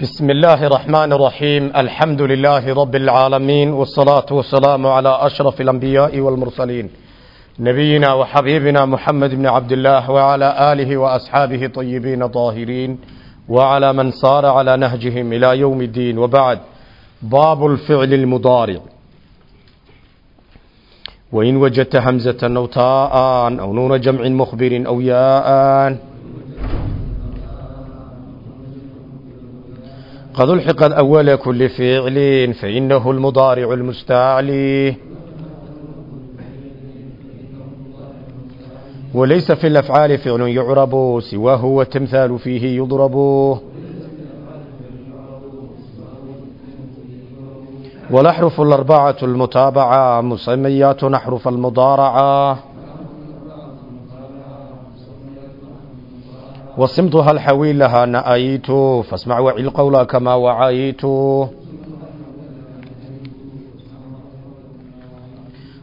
بسم الله الرحمن الرحيم الحمد لله رب العالمين والصلاة والسلام على أشرف الأنبياء والمرسلين نبينا وحبيبنا محمد بن عبد الله وعلى آله وأصحابه طيبين طاهرين وعلى من صار على نهجهم إلى يوم الدين وبعد باب الفعل المضارع وإن وجدت همزة أو تاء أو نون جمع مخبر أو ياء قد الحقت أول كل فعل فإنه المضارع المستعلي وليس في الأفعال فعل يعرب سواه والتمثال فيه يضرب والأحرف الأربعة المتابعة مسميات أحرف المضارعة وصمتها الحويل لها نأيت فاسمع وعي القول كما وعيت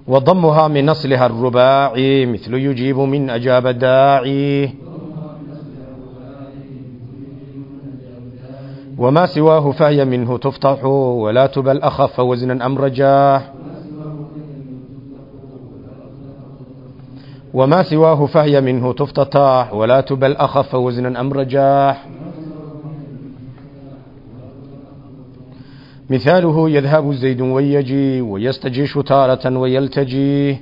وضمها من أصلها الرباعي مثل يجيب من أجاب الداعي وما سواه فهي منه تفتح ولا تبل أخف وزنا أم رجاح وما سواه فهي منه تفتتح ولا تبل أخف وزنا أم رجاح مثاله يذهب زيد ويجي ويستجيش تارة ويلتجي.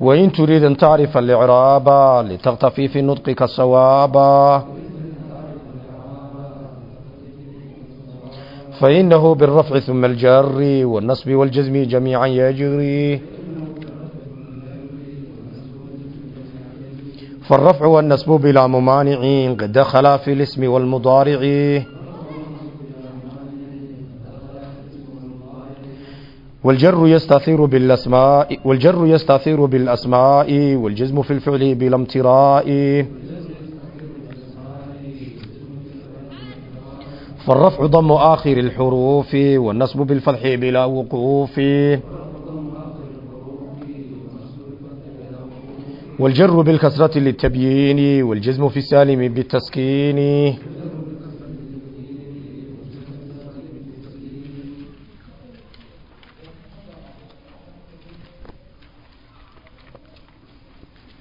وإن تريد أن تعرف الإعراب لتغتفي في نطقك الصواب فإنه بالرفع ثم الجر والنصب والجزم جميعا يجري فالرفع والنصب بلا ممانع قد دخلا في الاسم والمضارع والجر يستثير بالاسماء والجر يستثير بالاسماء والجزم في الفعل بلا امتراء فالرفع ضم آخر الحروف والنصب بالفتح بلا وقوف والجر بالكسرة للتبيين والجزم في السالم بالتسكين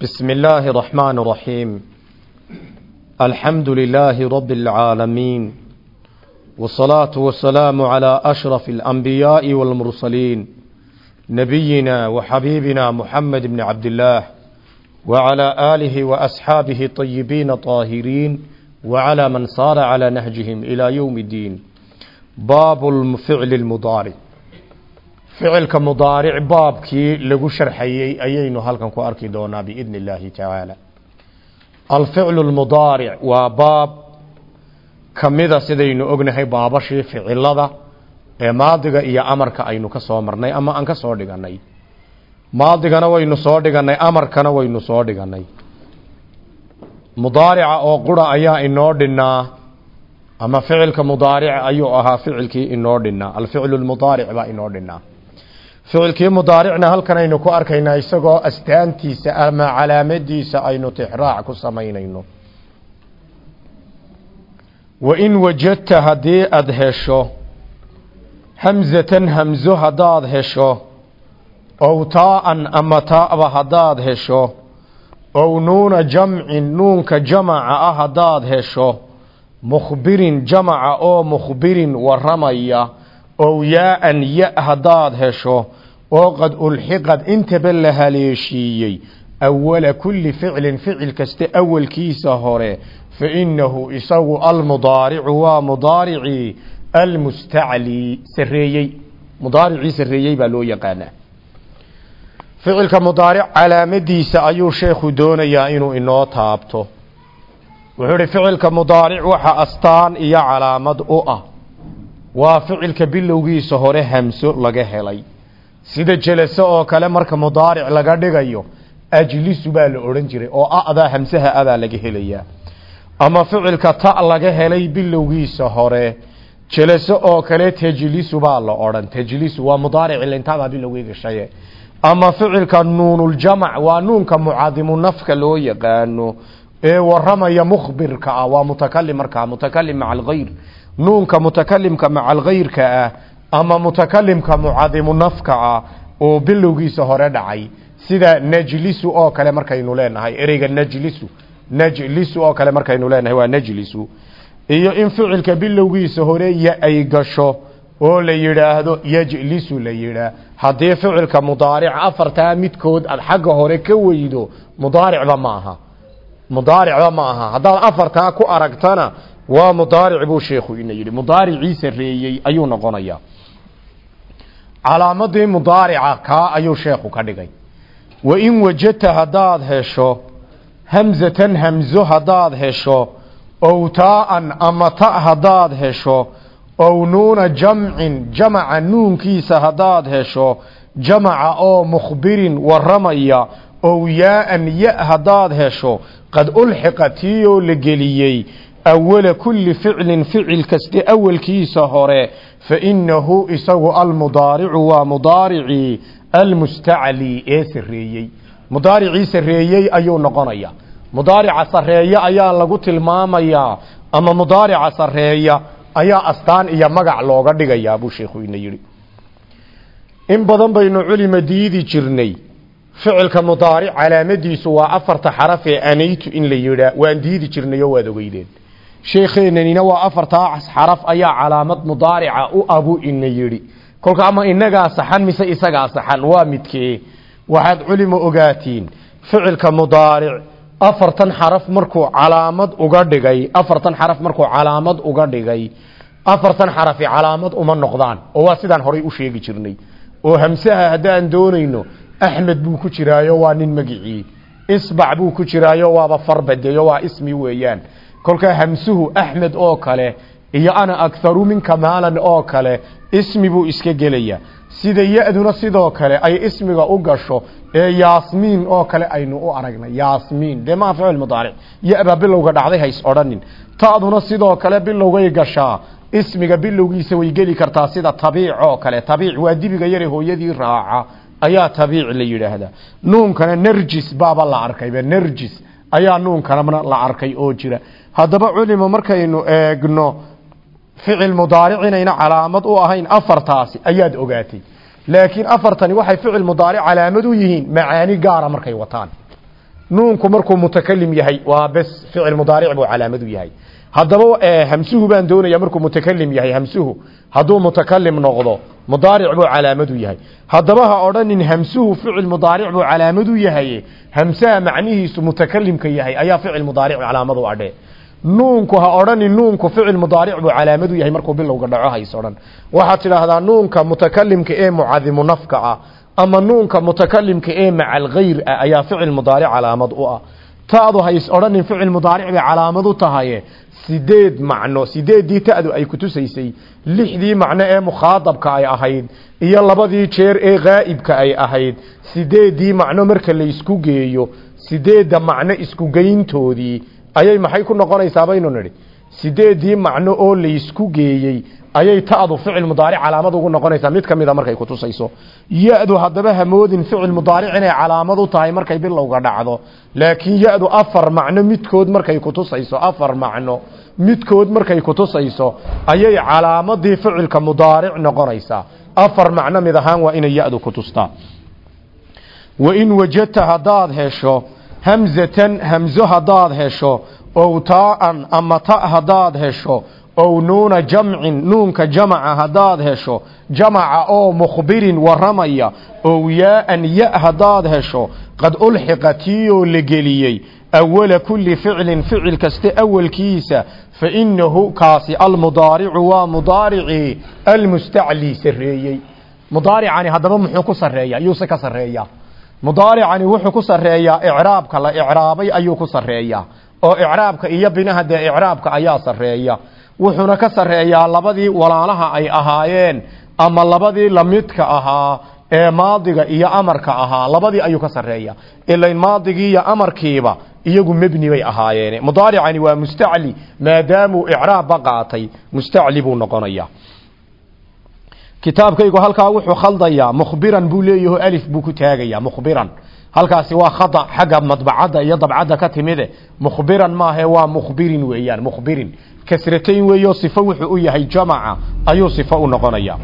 بسم الله الرحمن الرحيم الحمد لله رب العالمين والصلاة والسلام على أشرف الأنبياء والمرسلين نبينا وحبيبنا محمد بن عبد الله وعلى آله وأصحابه الطيبين طاهرين وعلى من صار على نهجهم إلى يوم الدين باب الفعل المضارع ficilka mudaaric baabkii lagu sharxayey ayaynu halkan ku arki doonaa biidni illaahi tacaala alficlu lmudaaric waa baab kamida sidaynu ognahay baabashii ficilada ee maadiga iyo amarka aynu ka soo marnay ama aan ka soo dhiganay maadigana waynu soo dhiganay amarkana waynu soo dhiganay mudaarica oo qura ayaa inoo dhinnaa ama ficilka mudaarica ayuu ahaa ficilkii inoo dhinnaa. Alficlu lmudaaric baa inoo dhinnaa. Ficilkii mudaaricna halkan aynu ku arkaynaa isagoo astaantiisa ama calaamadiisa aynu tixraac ku samaynayno wain wajadta haddii aada hesho hamzatan hamzo haddaad hesho ow taa-an ama taaba haddaad hesho ow nuuna jamcin nuunka jamaca ah haddaad hesho mukhbirin jamaca oo mukhbirin waramaya ow yaa-an ya haddaad hesho oo qad ulxiqad intaba la haleeshiiyey awala kulli ficlin ficil kasta awalkiisa hore almustaclii sareeyey mudaaricii sareeyey baa loo yaqaanaa ficilka mudaaric calaamadiisa ayuu sheekhu doonayaa inuu inoo taabto wuxuu ihi ficilka mudaaric waxa astaan iyo calaamad u ah waa ficilka bilowgiisa hore hamso laga helay sida jelaso oo kale marka mudaaric laga dhigayo ajlisu baa la odhan jiray oo adaa hamsaha adaa laga helayaa ama ficilka ta laga helay bilowgiisa hore jelaso oo kale tajlisu baa la odhan. Tajlisu waa mudaaric ilintaabaa bilowgii gashaye ama ficilka nuunuljamac waa nuunka mucadimu nafka loo yaqaano ee waramaya mukhbirka ah waa mutakalim markaa mutakalim maca alghayr nuunka mutakalimka maca alghayrka ah ama mutakalimka mucadimu nafka ah oo bilowgiisa hore dhacay. Sida najlisu oo kale markaynu leenahay ereyga najlisu najlisu oo kale markaynu leenahay waa najlisu. Iyo in ficilka bilowgiisa hore ya ay gasho oo la yidhaahdo yajlisu la yidhaah. Haddii ficilka mudaaric afartaa midkood aad xagga hore ka weydo mudaaricba ma aha. Mudaaricba ma aha. Haddaad afartaa ku aragtana waa mudaaric buu sheekhu ina yidhi. Mudaaricii sareeyey ayuu noqonayaa. Calaamadii mudaarica kaa ayuu sheekhu ka dhigay. Wain wajadta haddaad hesho hamzatan hamzo haddaad hesho ow taa'an ama ta haddaad hesho ow nuuna jamcin jamaca nuunkiisa haddaad hesho jamaca oo mukhbirin waramaya ow yaa-an ya haddaad hesho qad ulxiqa tiiyoo la geliyey awala kulli ficlin ficil kaste awalkiisa hore fa innahu isagu almudaaricu waa mudaaricii almustacli ee sareeyey mudaaricii sareeyey ayuu noqonaya mudaarica sareeya ayaa lagu tilmaamayaa ama mudaarica sareeya ayaa astaan iyo magac looga dhigayaa buu sheekhu ina yidhi. In badan baynu culima diidi jirnay ficilka mudaaric calaamadiisu waa afarta xaraf ee anaytu in la yidhaa waan diidi jirnayo waad ogeydeen. Sheekheenanina waa afartaa xaraf ayaa calaamad mudaarica u abu ina yidhi. Kolka ama inagaa saxan mise isagaa saxan waa midkee waxaad culimo ogaatiin ficilka mudaaric afartan xaraf markuu calaamad uga dhigay afartan xaraf markuu calaamad uga dhigay afartan xarafi calaamad uma noqdaan oo waa sidaan horay u sheegi jirnay oo hamsaha haddaan doonayno axmed buu ku jiraayo waa nin magicii isbac buu ku jiraayo waaba farbadeeyo waa ismi weeyaan kolkaa hamsuhu axmed oo kale iyo ana akharu minka maalan oo kale ismi buu iska gelaya sida ya-duna sidoo kale ay ismiga u gasho ee yaasmiin oo kale aynu u aragnay. Yaasmiin dee maa ficil mudaaric. Ya-baa bilowga dhacday hays odhanin. Ta'duna sidoo kale bilowgay gashaa. Ismiga bilowgiisa way geli kartaa sida tabiic oo kale. Tabiic waa dibiga yare hooyadii raaca. Ayaa tabiic la yidhaahdaa. Nuunkana nerjis baaba la arkayba nerjis ayaa nuunkana la arkay oo jira. Haddaba culimo markaynu eegno ficil mudaaric inayna calaamad u ahayn afartaasi ayaad ogaatay. Laakiin afartani waxay ficil mudaaric calaamad u yihiin macaani gaara markay wataan. Nuunku markuu mutakalim yahay waa bes ficil mudaaric buu calaamad u yahay. Haddaba hamsuhu baan doonaya markuu mutakalim yahay hamsuhu. Hadduu mutakalim noqdo mudaaric buu calaamad u yahay. Haddaba ha odhanin hamsuhu ficil mudaaric buu calaamad u yahay hamsaha macnihiisu mutakalimka yahay ayaa ficil mudaaric calaamad u adhe nuunku ha odhanin nuunku ficil mudaaric buu calaamad u yahay markuu bilowga dhaco hays odhan. Waxaad tidhaahdaa nuunka mutakalimka ee mucadimu nafka ah ama nuunka mutakalimka ee maca alghayr ah ayaa ficil mudaaric calaamad u ah. Ta'du hays odhanin ficil mudaaric bay calaamad u tahaye. Sideed macno sideeddii ta'du ay kutusaysay lixdii macno ee mukhaadabka ay ahayd iyo labadii jeer ee ghaa'ibka ay ahayd. Sideeddii macno marka laysku geeyo sideedda macno isku geyntoodii ayay maxay ku noqonaysaa baynu nidhi? Sideedii macno oo laysku geeyey ayay ta'du ficil mudaaric calaamad ugu noqonaysaa? Mid ka mida markay kutusayso ya-du haddaba hamoodin ficil mudaaric inay calaamad u tahay markay bilowga dhacdo. Laakiin ya-du afar macno midkood markay kutusayso afar macno midkood markay kutusayso ayay calaamadii ficilka mudaaric noqonaysaa. Afar macno mid ahaan waa inay ya-du kutustaa wain wajadta haddaad hesho hamzatan hamzo haddaad hesho ow taa'an ama ta haddaad hesho ow nuuna jamcin nuunka jamaca haddaad hesho jamaca oo mukhbirin waramaya ow yaa-an ya haddaad hesho qad ulxiqa tiiyoo la geliyey awala kulli ficlin ficil kaste awalkiisa fa inahu kaasi almudaaricu waa mudaaricii almustaclii sareeyey mudaaricani haddaba muxuu ku sareeya yuuse ka sareeya mudaaricani wuxuu ku sareeyaa icraabka la icraabay ayuu ku sareeyaa oo icraabka iyo binaha dee icraabka ayaa sareeya wuxuuna ka sareeyaa labadii walaalaha ay ahaayeen ama labadii lamidka ahaa ee maadiga iyo amarka ahaa. Labadii ayuu ka sareeya ilain maadigii iyo amarkiiba iyagu mebni bay ahaayeen mudaaricani waa mustacli maadaamuu icraabba qaatay. Mustacli buu noqonaya kitaabkaygu halkaa wuxuu khaldayaa mukhbiran buu leeyaho alif buu ku taagayaa mukhbiran. Halkaasi waa khata xagga madbacadda iyo dabcadda ka timide mukhbiran maahe waa mukhbirin weeyaan mukhbirin. Kasratayn weeyo sifo wuxuu u yahay jamaca ayuu sifo u noqonaya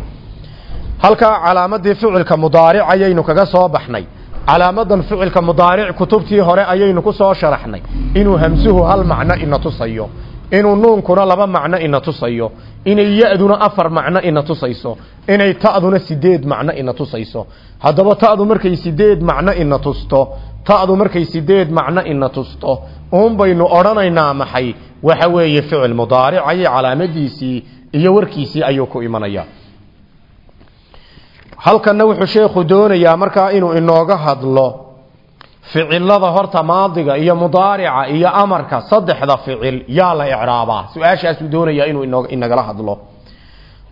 halkaa calaamadii ficilka mudaaric ayaynu kaga soo baxnay. Calaamadan ficilka mudaaric kutubtii hore ayaynu ku soo sharaxnay. Inuu hamsuhu hal macno ina tusayo inuu nuunkuna laba macno ina tusayo inay ya-duna afar macno ina tusayso inay ta'duna sideed macno ina tusayso. Haddaba ta'du markay sideed macno ina tusto ta'du markay sideed macno ina tusto uun baynu odhanaynaa maxay? Waxa weeye ficil mudaaric ayay calaamadiisii iyo warkiisii ayuu ku imanaya halkanna wuxuu sheekhu doonayaa markaa inuu inooga hadlo ficilada horta maadiga iyo mudaarica iyo amarka saddexda ficil yaa la icraabaa. Su'aashaasuu doonayaa inuu inagala hadlo.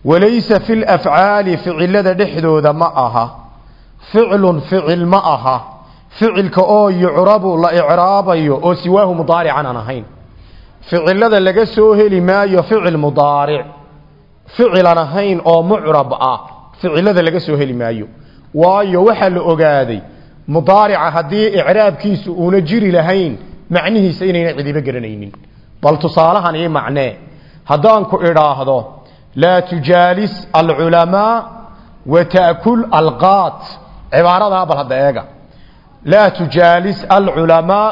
Walaysa fi lafcaali ficilada dhexdooda ma aha. Ficlun ficil ma aha. Ficilka oo yucrabu la icraabayo oo siwaahu mudaarican aan ahayn. Ficilada laga soo heli maayo ficil mudaaric. Ficilan ahayn oo mucrab ah. Ficilada laga soo heli maayo. Waayo waxaa la ogaaday mudaarica haddii icraabkiisu uuna jiri lahayn macnihiisa inayna cidibo garanaynin. Bal tusaalahan ii macnee haddaan ku idhaahdo laa tujaalis alculamaa wa taakul alqaat. Cibaaradaa bal hadda eega. Laa tujaalis alculamaa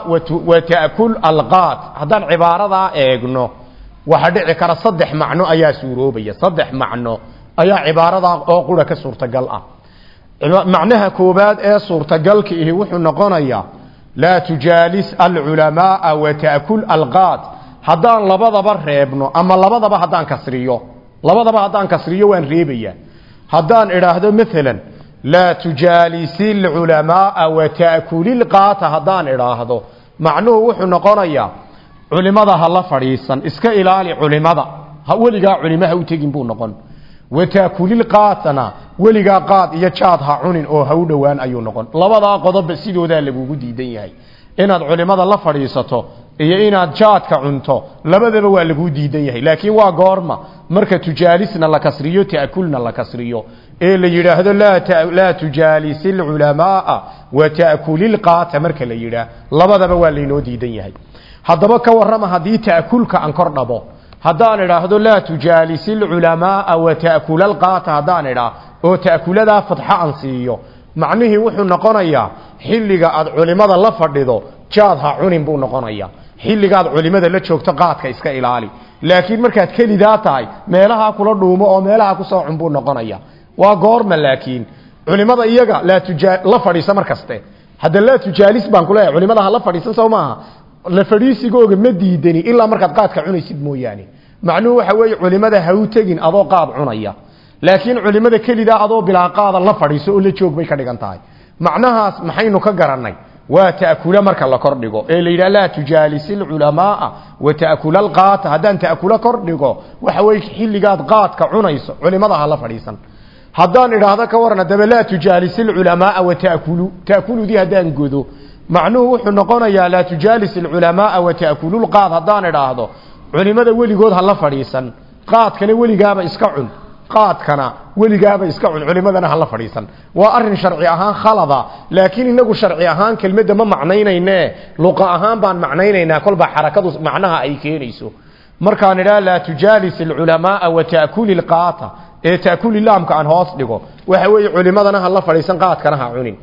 wa taakul alqaat. Haddaan cibaaradaa eegno waxa dhici kara saddex macno ayaa suuroobaya saddex macno ayaa cibaaradaa oo qura ka suurtagal ah macnaha koobaad ee suurtagalka ihi wuxuu noqonayaa laa tujaalis alculamaaa wa taakul alqaad. Haddaan labadaba reebno ama labadaba haddaan kasriyo labadaba haddaan kasriyo waan reebayaa. Haddaan idhaahdo maalan laa tujaalisi alculamaaa wa taakulilqaata haddaan idhaahdo macnuhu wuxuu noqonayaa culimada ha la fadhiisan iska ilaali culimada. Weligaa culimo ha u tegin buu noqon wataakulilqaatana weligaa qaad iyo jaad ha cunin oo ha u dhowaan ayuu noqon labadaa qodobba sidoodaa lagugu diidan yahay inaad culimada la fadhiisato iyo inaad jaadka cunto labadaba waa laguu diidan yahay laakiin waa goorma marka tujaalisna la kasriyo ta'kulna la kasriyo ee la yidhaahdo laa tujaalisi alculamaaa wa ta'kulilqaata marka la yidhaah labadaba waa laynoo diidan yahay haddaba ka warrama haddii ta'kulka aan kor dhabo haddaan idhaahdo laa tujaalisi alculamaaa wa ta'kula alqaata haddaan idhaa oo ta'kuladaa fadxa aan siiyo. Macnihii wuxuu noqonayaa xilliga aad culimada la fadhido jaad ha cunin buu noqonayaa xilligaad culimada la joogto qaadka iska ilaali. Laakiin markaad kelidaa tahay meelaha kula dhuumo oo meelaha ku soo cun buu noqonaya. Waa goorma laakiin culimada iyaga laa tuja la fadhiisa mar kaste. Hadda laa tujaalis baan kuleeyahay culimada ha la fadhiisan soo maaha la fadhiisigooga ma diidani ilaa markaad qaadka cunaysid mooyaane. Macnuhu waxa weeye culimada ha u tegin adoo qaad cunaya. Laakiin culimada kelidaa adoo bilaa qaada la fadhiiso oo la joog ka dhigan macnahaas maxaynu ka garannay. Waa ta'kula marka la kordhigo ee la yidhaha laa tujaalisi alculamaaa wa ta'kula alqaata haddaan ta'kula kordhigo waxa weye xilligaad qaadka cunayso culimada ha la fadhiisan. Haddaan idhaahdo ka waran haddaba laa tujaalisi wa ta'kulu. Ta'kuludii haddaan godo macnuhu wuxuu noqonayaa laa tujaalis alculamaaa wa ta'kululqaad haddaan idhaahdo culimada weligood ha la fadhiisan. Qaadkana weligaaba iska cun. Qaadkana weligaaba iska cun. Culimadana ha la fadhiisan. Waa arrin sharci ahaan khalada laakiin inagu sharci ahaan kelmadda ma macnaynayne luqa ahaan baan macnaynaynaa kolbaa xarakadu macnaha ay keenayso. Markaan idhaha laa tujaalis alculamaaa wa ta'kuli lqaata ee ta'kuli laamka aan hoos dhigo waxa weeye culimadana ha la fadhiisan qaadkana ha cunin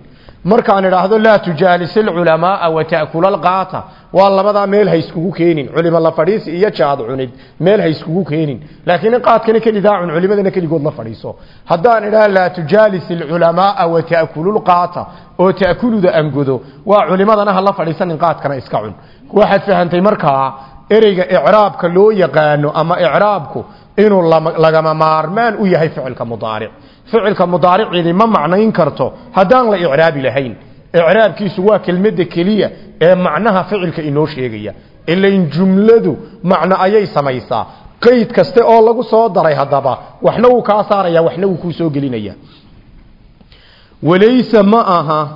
markaan idhaahdo laa tujaalis alculamaaa wa ta'kula alqaata. Waa labadaa meel ha iskugu keenin. Culimo la fadhiisi iyo jaad cunid. Meel ha iskugu keenin. Laakiin in qaadkana kelidaa cun culimadana keligood la fadhiiso. Haddaan idhaha laa tujaalis alculamaaa wa ta'kulu lqaata oo ta'kuluda angodo waa culimadana ha la fadhiisanin qaadkana iska cun. Waxaad fahantay markaa ereyga icraabka loo yaqaano ama icraabku inuu lagama maarmaan u yahay ficilka mudaaric ficilka mudaariciidi ma macnayn karto. Haddaan la icraabi lahayn icraabkiisu waa kelmadda keliya ee macnaha ficilka inoo sheegaya. Ilain jumladu macno ayay samaysaa. Qeyd kaste oo lagu soo daray haddaba waxna wuu kaa saaraya waxna wuu kuu soo gelinaya. Walaysa ma aha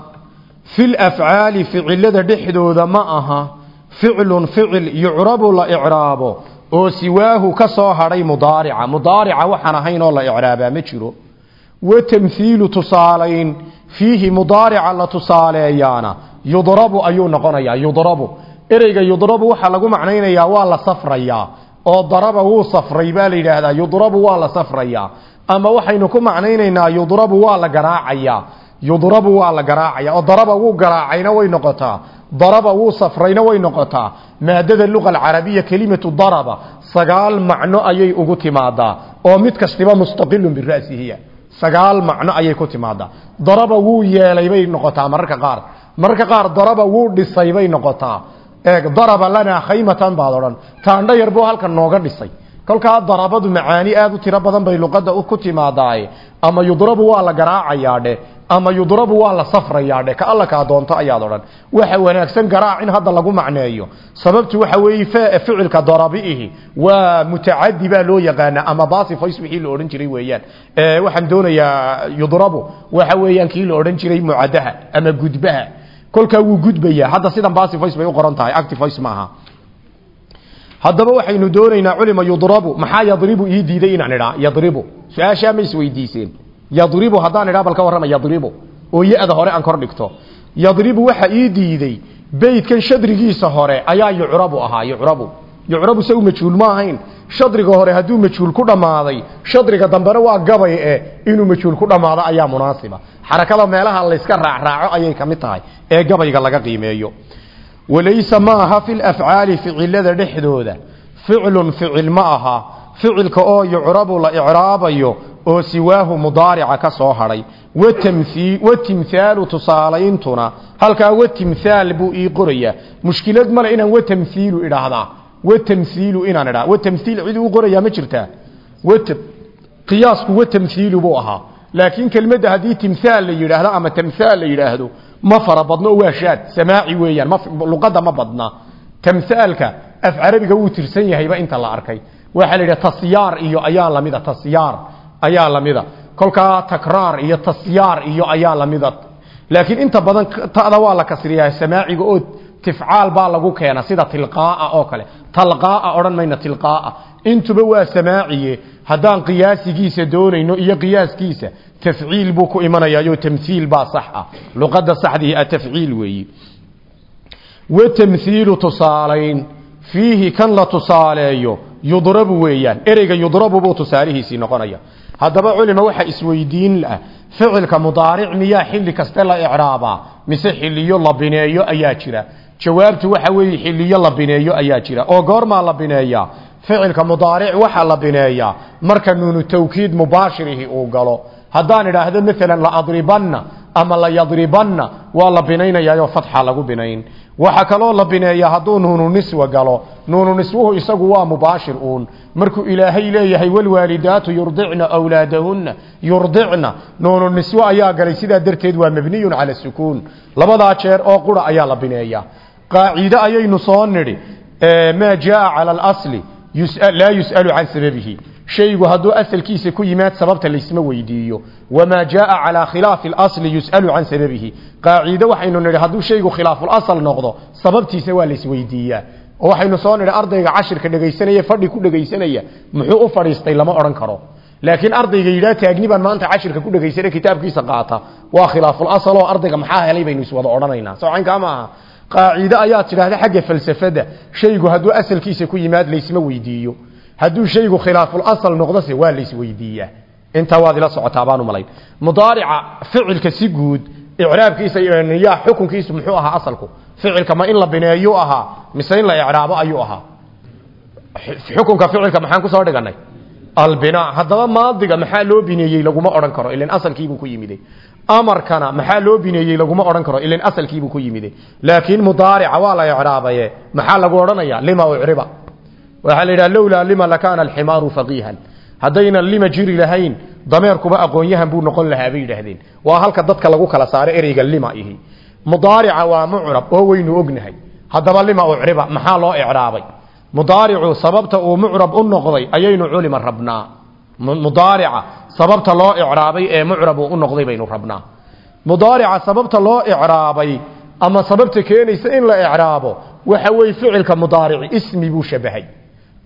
fil afcaali ficilada dhexdooda ma aha ficlun ficil yucrabu la icraabo oo siwaahu ka soo hadhay mudaarica. Mudaarica waxaan ahayn oo la icraabaa ma jiro wa tamhiilu tusaalayn fiihi mudaarica la tusaaleeyaana yudrabu ayuu noqonayaa yudrabu ereyga yudrabu waxaa lagu macnaynayaa waa la safrayaa oo daraba wuu safray baa la yidhaahdaa yudrabu waa la safrayaa ama waxaynu ku macnaynaynaa yudrabu waa la garaacayaa yudrabu waa la garaacaya oo daraba wuu garaacayna way noqotaa daraba wuu safrayna way noqotaa maadada luqa alcarabiya kelimatu daraba sagaal macno ayay ugu timaadaa oo mid kastiba sagaal macno ayay ku timaadaa daraba wuu yeelay bay noqotaa mararka qaar. Mararka qaar daraba wuu dhisay bay noqotaa. Eeg daraba lanaa khaymatan baad odhan. Taandho yar buu halkan nooga dhisay kolkaa darabadu macaani aad u tiro badan bay luqadda ku timaadaaye ama yudrabu waa la garaacayaa dhe ama yudrabu waa la safrayaa dhe ka alla kaa doonto ayaad odhan. Waxa wanaagsan garaac in hadda lagu macneeyo. Sababtu waxa weeye ficilka darabiihi waa mutacadi baa loo yaqaanaa ama basifays wixii la odhan jiray weeyaan. Waxaan doonayaa yudrabu waxa weeyaan kii la odhan jiray mucadaha ama gudbaha. Kolkaa wuu gudbayaa. Hadda sidan basifays bay u qoran tahay activoice maaha haddaba waxaynu doonaynaa culima yudrabu maxaa yadribu ii diiday inaan idhaa? Yadribu. Su'aashaa ma isweydiiseen yadribu haddaan idhaa bal ka warrama yadribu. Oo ya-da hore aan kor dhigto. Yadribu waxa ii diiday beydkan shadrigiisa hore ayaa yucrabu ahaa yucrabu. Yucrabu isagu majhuul ma ahayn. Shadriga hore hadduu majhuul ku dhammaaday shadriga dambena waa gabay e inuu majhuul ku dhammaado ayaa munaasiba. Xarakada meelaha layska raacraaco ayay ka mid tahay ee gabayga laga qiimeeyo walaysa ma aha fi lafcaali ficilada dhexdooda ficlun ficil ma aha ficilka oo yucrabu la icraabayo oo siwaahu mudaarica ka soo hadhay watimhaalu tusaalayntuna halkaa watimhaal buu ii qorayaa mushkilad male inaan watamhiilu idhaahdaa watamhiilu inaan idhaa watamhiil cid uu qorayaa ma jirtaa qiyaasku watamhiilu buu ahaa laakiin kelmadda haddii timhaal la yidhaahdo ma fara badno waa shaad. Samaaci weeyaan luqadda ma badna. Tamhaalka af carabiga wuu tirsan yahayba inta la arkay. Waxaa la yidhaha tasyaar iyo ayaa lamida tasyaar ayaa lamida kolkaa takraar iyo tasyaar iyo ayaa lamida laakiin inta badan tada waa la kasriyaa samaaciga oo tifcaal baa lagu keena sida tilqaaa oo kale. Talqaaa odhan mayna tilqaaa intuba waa samaaciye. Haddaan qiyaasigiisa doonayno iyo qiyaaskiisa tafciil buu ku imanayaayo tamhiil baa sax ah. Luqadda saxdii a tafciil weeyi. Watamhiilu tusaalayn fiihi kan la tusaaleeyo yudrabu weeyaan ereyga yudrabu buu tusaalihiisii noqonaya. Haddaba culima waxa isweydiin ah ficilka mudaaric miyaa xilli kaste la icraabaa mise xiliyo la bineeyo ayaa jira. Jawaabtu waxa weeye xiliyo la bineeyo ayaa jira. Oo goormaa la bineeyaa ficilka mudaaric waxa la bineeyaa marka nuunu tawkiid mubaashirihi uu galo. Haddaan idhaahdo maalan la adribanna ama la yadribanna waa la binaynayaayoo fatxa lagu binayn. Waxaa kaloo la bineeyaa hadduu nuunu niswa galo. Nuunu niswuhu isagu waa mubaashir uun. Markuu ilaahay leeyahay walwaalidaatu yurdicna awlaadahunna yurdicna. Nuunu niswe ayaa galay sidaa darteed waa mabniyun cala sukuun. Labadaa jeer oo qura ayaa la bineeyaa qaaciide ayaynu soo nidhi maa jaa cala alasli laa yus'alu can sababihi shaygu hadduu asalkiisa ku yimaad sababta laysma weydiiyo wamaa jaaa calaa khilaafi اlasli yus'alu can sababihi qaaciide waxaynu nidhi hadduu shaygu khilaafulasl noqdo sababtiisa waa laysweydiiyaa oo waxaynu soo nidhi ardayga cashirka dhegaysanaya fadhi ku dhegaysanaya muxuu u fadhiistay lama odhan karo laakiin ardayga yidhaha taagni baan maanta cashirka ku dhegaysana kitaabkiisa qaata waa khilaafulasl oo ardayga maxaa helay baynu iswada odhanaynaa socankaa maaha qaaciide ayaad tidhaahda xagga falsafada. Shaygu hadduu asalkiisa ku yimaad laysma weydiiyo. Hadduu shaygu khilaafulasl noqdose waa laysweydiiyaa intaa waad ila socotaa baan u malayn. Mudaarica ficilka si guud icraabkiisa yaa xukunkiisu muxuu ahaa asalku. Ficilka ma in la bineeyu ahaa mise in la icraabo ayuu ahaa. Xukunka ficilka maxaan ku soo dhiganay albina haddaba maadiga maxaa loo bineeyey laguma odhan karo ilan asalkiibuu ku yimide amarkana maxaa loo bineeyey laguma odhan karo ilan asalkiibuu ku yimide laakiin mudaarica waa la icraabaye maxaa lagu odhanaya? Lima ucriba. Waxaa la yidhaha lowlaa lima lakaana alximaaru faqiihan. Haddaynan lima jiri lahayn dameerkuba aqoonyahan buu noqon lahaa bay yidhaahdeen. Waa halka dadka lagu kala saaro ereyga lima ihi. Mudaarica waa mucrab oo weynu ognahay. Haddaba lima ucriba maxaa loo icraabay? Mudaaricu sababta uu mucrab u noqday ayaynu culima rabnaa. Mudaarica sababta loo icraabay ee mucrab u noqday baynu rabnaa. Mudaarica sababta loo icraabay ama sababta keenaysa in la icraabo waxa weeye ficilka mudaarici ismi buu shabahay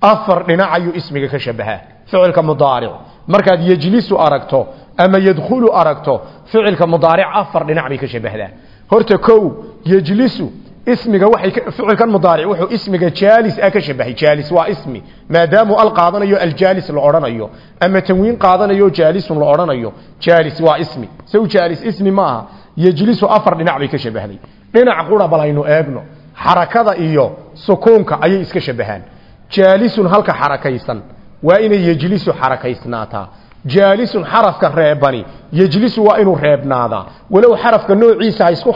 afar dhinac ayuu ismiga ka shabahaa ficilka mudaaric markaad yejlisu aragto ama yadkhulu aragto ficilka mudaaric afar dhinac bay ka shabahdaa. Horta kow yejlisu ismiga waxay ficilkan mudaaric wuxuu ismiga jaalis ah ka shabahay. Jaalis waa ismi. Maadaamuu al qaadanayo aljaalis la odhanayo. Ama tanwiin qaadanayo jaalisun la odhanayo. Jaalis waa ismi. Saw jaalis ismi maaha yejlisu afar dhinac bay ka shabahday dhinac qura balaynu eegno. Xarakada iyo sukuunka ayay iska shabahaan. Jaalisun halka xarakaysan. Waa inay yejlisu xarakaysnaataa jaalisun xarafka reebani. Yejlisu waa inuu reebnaadaa walow xarafka noociisa ha isku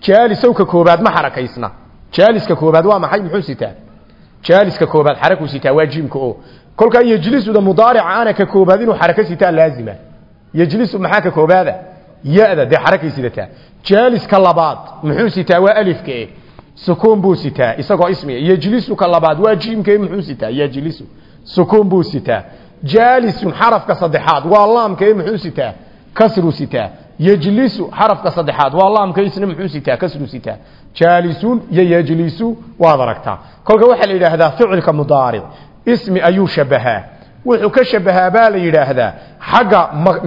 jaalisowka koobaad ma xarakaysna. Jaaliska koobaad waa maxay? Muxuu sitaa jaaliska koobaad xarakuu sitaa waa jiimka o kolkaa yejlisuda mudaarica ana ka koobaad inuu xaraka sitaa laazima. Yejlisu maxaa ka koobaada? Ya-da dee jaaliska labaad muxuu sitaa waa alifka e. Sukuun buu sitaa isagoo ismiga yejlisuka labaad waa jiimka muxuu sitaa yejlisu sukuun buu sitaa jaalisun xarafka saddexaad waa laamka e muxuu sitaa kasru sitaa yejlisu xarafka saddexaad. Waa laamka isna muxuu sitaa kasru sitaa jaalisun iyo yejlisu waad aragtaa kolka waxaa la yidhaahdaa ficilka mudaaric ismi ayuu shabahaa. Wuxuu ka shabahaa baa la yidhaahdaa xagga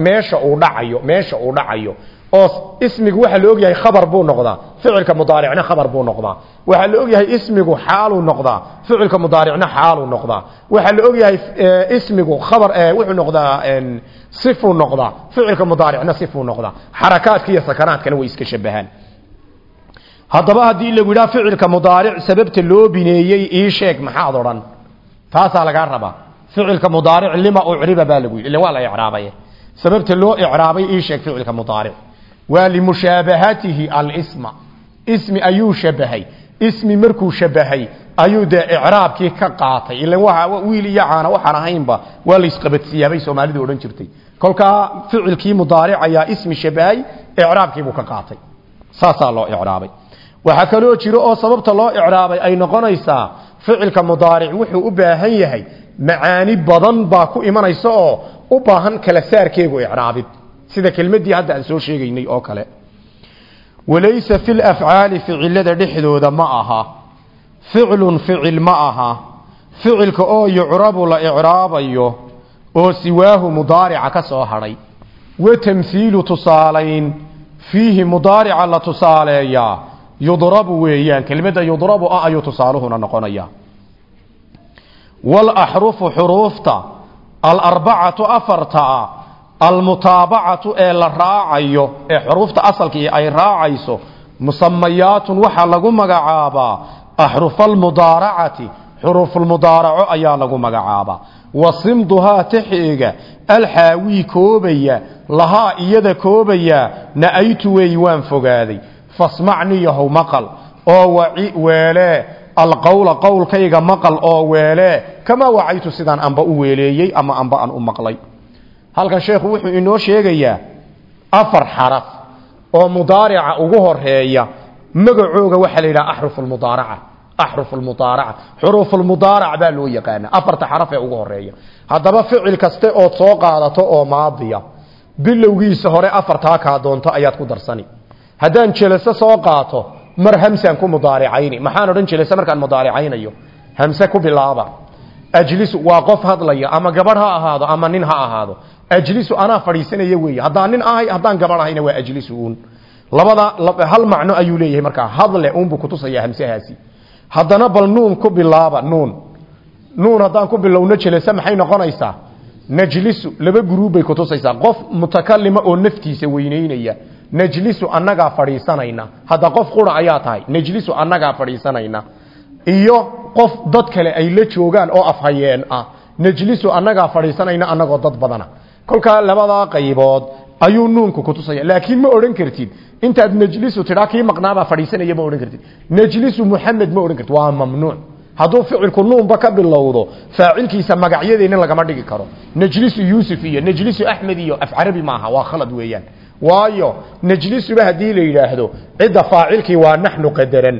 meesha uu dhacayo meesha uu dhacayo. Oo ismigu waxaa la ogyahay khabar buu noqdaa. Ficilka mudaaricna khabar buu noqdaa. Waxaa la ogyahay ismigu xaaluu noqdaa. Ficilka mudaaricna xaaluu noqdaa. Waxaa la ogyahay ismigu khabar wuxuu noqdaa sifuu noqdaa ficilka mudaaricna sifuu noqdaa xarakaadka iyo sakanaadkana way iska shabahaan. Haddaba haddii lagu yidhaha ficilka mudaaric sababta loo bineeyey ii sheeg maxaad odhan? Taasaa lagaa rabaa. Ficilka mudaaric lima ucriba baa lagu illa waa la icraabay sababta loo icraabay ii sheeg ficilka mudaaric. Waa limushaabahatihi alisma ismi ayuu shabahay. Ismi markuu shabahay ayuu dee icraabkii ka qaatay. Ilan wiil iyo caana waxaan ahaynba waa la isqabadsiiyaabay soomaalidu odhan jirtay kolkaa ficilkii mudaaric ayaa ismi shabahay icraabkiibuu ka qaatay. Saasaa loo icraabay. Waxaa kaloo jiro oo sababta loo icraabay ay noqonaysaa ficilka mudaaric wuxuu u baahan yahay macaani badan baa ku imanaysa oo u baahan kala saarkeegu icraabid. Sida kelmadii hadda aan soo sheegaynay oo kale. Walaysa fi lafcaali ficilada dhexdooda ma aha. Ficlun ficil ma aha. Ficilka oo yucrabu la icraabayo oo siwaahu mudaarica ka soo hadhay. Wa tamhiilu tusaalayn fiihi mudaarica la tusaaleeyaa yudrabu weeyaan kelmadda yudrabu ah ayuu tusaaluhuna noqonaya walaxrufu xuruufta alarbacatu afartaa almutaabacatu ee la raacayo ee xuruufta asalkii ay raacayso musamayaatun waxaa lagu magacaabaa axrufalmudaaracati xuruufulmudaaraco ayaa lagu magacaabaa wasimduhaa taxiga alxaawii koobaya lahaa iyada koobaya na-aytu weey waan fogaaday. Fasmacniyahow maqal oo weelee alqowla qowlkayga maqal oo weelee kamaa wacaytu sidaan amba u weeleeyey ama amba aan u maqlay. Halkan sheekhu wuxuu inoo sheegayaa afar xaraf oo mudaarica ugu horreeya magacooga waxaa la yidhaha axruf lmudaaraca axruf lmudaaraca xuruuf lmudaarac baa loo yaqaana afarta xaraf ee ugu horreeya haddaba ficil kaste ood soo qaadato oo maadiya bilowgiisa hore afartaa kaa doonto ayaad ku darsani haddaan jelaso soo qaato mar hamsaan ku mudaaricayni maxaan odhan jelase markaan mudaaricaynayo hamse ku bilaaba ajlisu waa qof hadlaya ama gabadh ha ahaado ama nin ha ahaado ajlisu anaa fadhiisanaya weeye haddaan nin ahay haddaan gabadh ahayna waa ajlisu uun labada hal macno ayuu leeyahay haddana bal nuun ku bilaaba nuun. Nuun haddaan ku bilowno jelase maxay noqonaysaa? Najlisu laba guruub bay kutusaysaa qof mutakalima oo naftiisa weyneynaya najlisu annagaa fadhiisanayna. Hadda qof qura ayaa tahay najlisu annagaa fadhiisanayna. Iyo qof dad kale ay la joogaan oo afhayeen ah najlisu annagaa fadhiisanayna annagoo dad badana. Kolkaa labadaa qaybood ayuu nuunku kutusaya laakiin ma odhan kartid intaad najlisu tidhaa kii maqnaabaa fadhiisanaya ma odhan kartid. Najlisu muxamed ma odhan kartid. Waa mamnuuc hadduu ficilku nuunba ka bilowdo faacilkiisa magacyadeenna lagama dhigi karo. Najlisu yuusuf iyo najlisu axmed iyo af carabi maaha waa khalad weeyaan. Waayo najlisuba haddii la yidhaahdo cidda faacilkii waa naxnu qadaran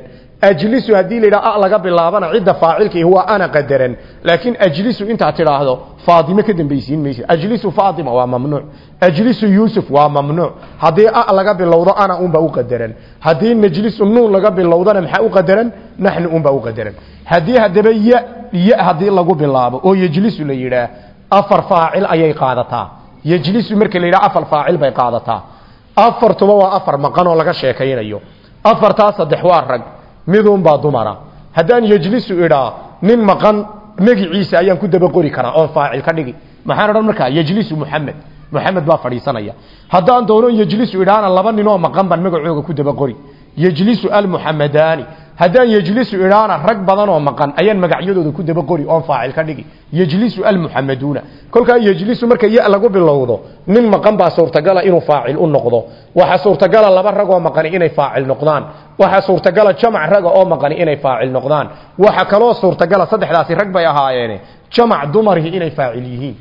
ajlisu haddii la yidhaha laga bilaabana cidda faacilkii waa ana qadaran. Laakiin ajlisu intaad tidhaahdo faatime ka dambaysiin maysid ajlisu faatima waa mamnuuc. Ajlisu yuusuf waa mamnuuc. Haddii a laga bilowdo ana unba u qadaran. Haddii najlisu nuun laga bilowdana maxaa u qadaran? Naxnu unba u qadaran. Haddii haddaba ya ya haddii lagu bilaabo oo yejlisu la yidhaah afar faacil ayay qaadataa. Yejlisu marka la yidhaha afar faacil bay qaadataa. Afartuba waa afar maqan oo laga sheekaynayo. Afartaa saddex waa rag midunbaa dumara. Haddaan yejlisu idhaa nin maqan magiciisa ayaan ku daba qori karaa oon faacil ka dhigi. Maxaan odhan markaa? Yejlisu muxamed muxamed baa fadhiisanaya. Haddaan doono yejlisu idhaana laba ninoo maqan baan magacooga ku daba qori. Yejlisu almuxamadaani haddaan yejlisu idhaana rag badan oo maqan ayaan magacyadooda ku daba qori oon faacil ka dhigi. Yejlisu almuxamaduuna kolkaa yejlisu marka ya lagu bilowdo nin maqan baa suurtagala inuu faacil u noqdo. Waxaa suurtagala laba rag oo maqani inay faacil noqdaan. Waxaa suurtagala jamac raga oo maqani inay faacil noqdaan. Waxa kaloo suurtagala saddexdaasi rag bay ahaayeene jamac dumarihi inay faacil yihiin.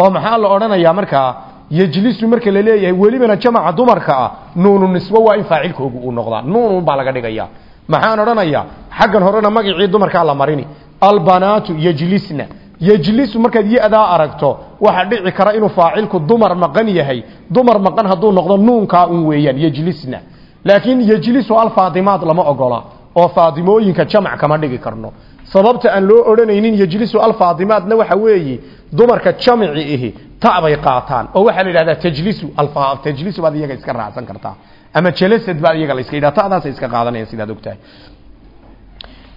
Oo maxaa la odhanayaa markaa yejlisu marka la leeyahay welibana jamaca dumarka ah nuunu nisbo waa in faacilkoogu uu noqdaa nuunun baa laga dhigaya maxaan odhanayaa? Xaggan horena magacii dumarkaa la marini. Albanaatu yejlisna yejlisu markaad ya-daa aragto waxaa dhici kara inuu faacilku dumar maqan yahay. Dumar maqan hadduu noqdo nuunkaa un weeyaan yejlisna laakiin yejlisu alfaadimaad lama ogola oo faadimooyinka jamac kama dhigi karno. Sababta aan loo odhanaynin yejlisu alfaadimaadna waxa weeye dumarka jamici ihi ta bay qaataan. Oo waxaa la yidhahdaa tajlisu tajlisu baad iyaga iska raacsan kartaa ama jalasad baa iyaga la iska yidhaha ta'daasay iska qaadanayaan sidaad ogtahay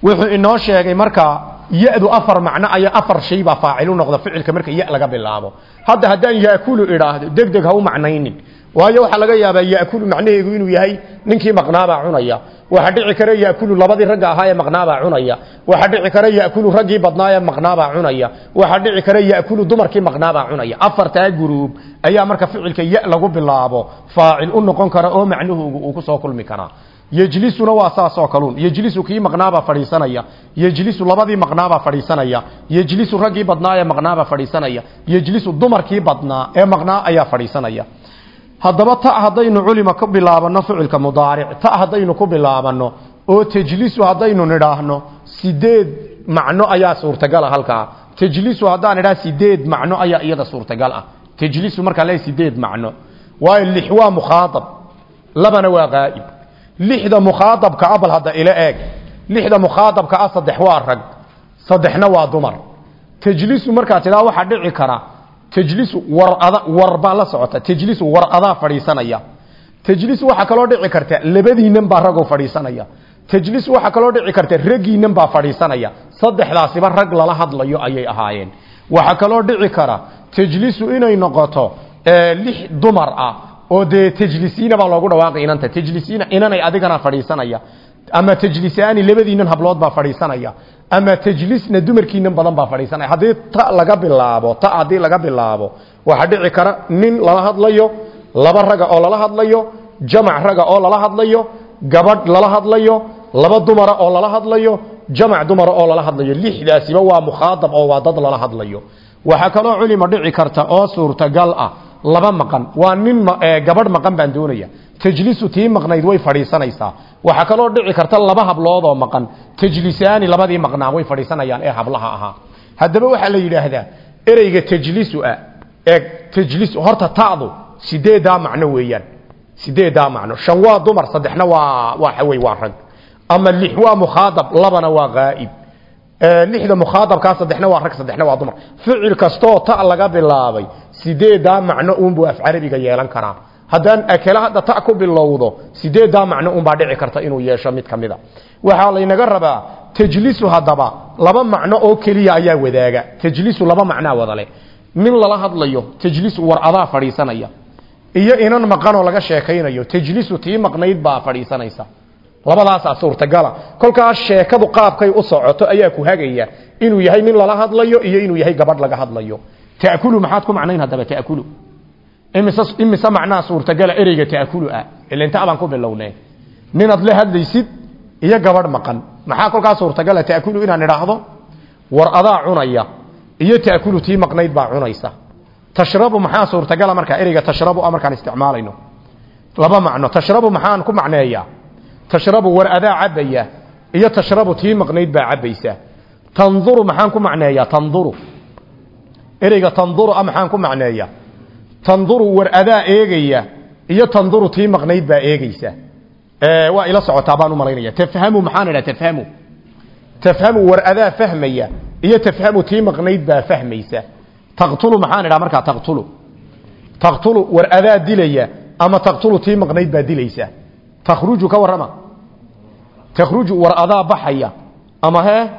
wuxuu inoo sheegay marka ya-du afar macno aya afar shay baa faacil u noqda ficilka marka ya laga bilaabo. Hadda haddaan yaakulu idhaahdo deg deg ha u macnaynin. Waayo waxaa laga yaabaa yaakulu macnaheegu inuu yahay ninkii maqnaabaa cunaya. Waxaa dhici kara yaakulu labadii ragga ahaa ee maqnaabaa cunaya. Waxaa dhici kara yaakulu raggii badnaa ee maqnaabaa cunaya. Waxaa dhici kara yaakulu dumarkii maqnaabaa cunaya. Afartaa guruub ayaa marka ficilka ya lagu bilaabo faacil u noqon kara oo macnahoogu uu ku soo kulmi karaa yejlisuna waa saasoo kaluun. Yejlisu kii maqnaabaa fadhiisanaya. Yejlisu labadii maqnaabaa fadhiisanaya. Yejlisu raggii badnaa ee maqnaabaa fadhiisanaya. Yejlisu dumarkii badnaa ee maqnaa ayaa fadhiisanaya. Haddaba ta haddaynu culima ku bilaabano ficilka mudaaric ta haddaynu ku bilaabano oo tajlisu haddaynu nidhaahno sideed macno ayaa suurtagal ah halkaa. Tajlisu haddaan idhaha sideed macno ayaa iyada suurtagal ah. Tajlisu markaa le sideed macno. Waayo lix waa mukhaadab labana waa qaa'ib lixda mukhaadabka a bal hadda ila eeg lixda mukhaadabka ah saddex waa rag saddexna waa dumar tajlisu markaa tidhaha waxaa dhici kara tajlisu warada war baa la socota tajlisu war adaa tajlisu waxaa kaloo dhici karta labadiinan baa ragoo fadhiisanaya tajlisu waxaa kaloo dhici karta raggiinan baa fadhiisanaya saddexdaasiba rag lala hadlayo ayay ahaayeen waxaa kaloo dhici kara tajlisu inay noqoto lix dumar ah oo dee tajlisiina baa loogu dhawaaqay inanta. Tajlisiina inanay adigana fadhiisanaya. Ama tajlisaani labadiinan hablood baa fadhiisanaya. Ama tajlisna dumarkiinan badan baa fadhiisanaya. Haddii ta laga bilaabo ta haddii laga bilaabo waxaa dhici kara nin lala hadlayo laba raga oo lala hadlayo jamac raga oo lala hadlayo gabadh lala hadlayo laba dumara oo lala hadlayo jamac dumara oo lala hadlayo. Lixdaasiba waa mukhaadab oo waa dad lala hadlayo. Waxaa kaloo culima dhici karta oo suurtagal ah laba maqan. Waa nin gabadh maqan baan doonaya. Tajlisu tii maqnayd way fadhiisanaysaa. Waxaa kaloo dhici karta laba hablood oo maqan. Tajlisaani labadii maqnaa way fadhiisanayaan ee hablaha ahaa. Haddaba waxaa la yidhaahdaa ereyga tajlisu ah ee tajlisu horta ta'du sideedaa macno weeyaan? Sideedaa macno shan waa dumar saddexna waa waxa wey waa rag. Ama lix waa mukhaadab labana waa qaa'ib lixda mukhaadabkaa saddexna waa rag saddexna waa dumar. Ficil kastoo ta laga bilaabay sideedaa macno uunbuu af carabiga yeelan karaa? Haddaan akela hadda ta ku bilowdo sideedaa macno unbaa dhici karta inuu yeesho mid ka mida waxaa laynaga rabaa tajlisu haddaba laba macno oo keliya ayaa wadaaga. Tajlisu laba macnaa wadale nin lala hadlayo tajlisu war adaa fadhiisanaya. Iyo inan maqanoo laga sheekaynayo tajlisu tii maqnayd baa fadhiisanaysa labadaasaa suurtagala kolkaas sheekadu qaabkay u socoto ayaa ku hagaya inuu yahay nin lala hadlayo iyo inuu yahay gabadh laga hadlayo. Taakulu maxaad ku macnayn haddaba taakulu imise imise macnaha suurtagala ereyga taakulu ah. Ilinta baan ku bilownay ninaad la hadlaysid iyo gabadh maqan. Maxaa kolkaas suurtagala taakulu inaan idhaahdo? War adaa cunaya iyo taakulu tii maqnayd baa cunaysa. Tashrabu maxaa suurtagala markaa ereyga tashrabu markaan isticmaalayno? Laba macno. Tashrabu maxaan ku macneeyaa tashrabu war adaa cabaya iyo tashrabu tii maqnayd baa cabaysa tanduru maxaan ku macneeyaa? Tanduru ereyga tanduru a maxaan ku macneeyaa? Tanduru war adaa eegaya iyo tanduru tii maqnayd baa eegaysa. Waa ila socotaa baan u malaynaya. Tafhamu maxaan idhaha tafhamu. Tafhamu war adaa fahmaya iyo tafhamu tii maqnayd baa fahmaysa. Taqtulu maxaan idhaha markaa taqtulu. Taqtulu war adaa dilaya ama taqtulu tii maqnayd baa takhruju ka warrama. Takhruju war adaa baxaya. Ama hee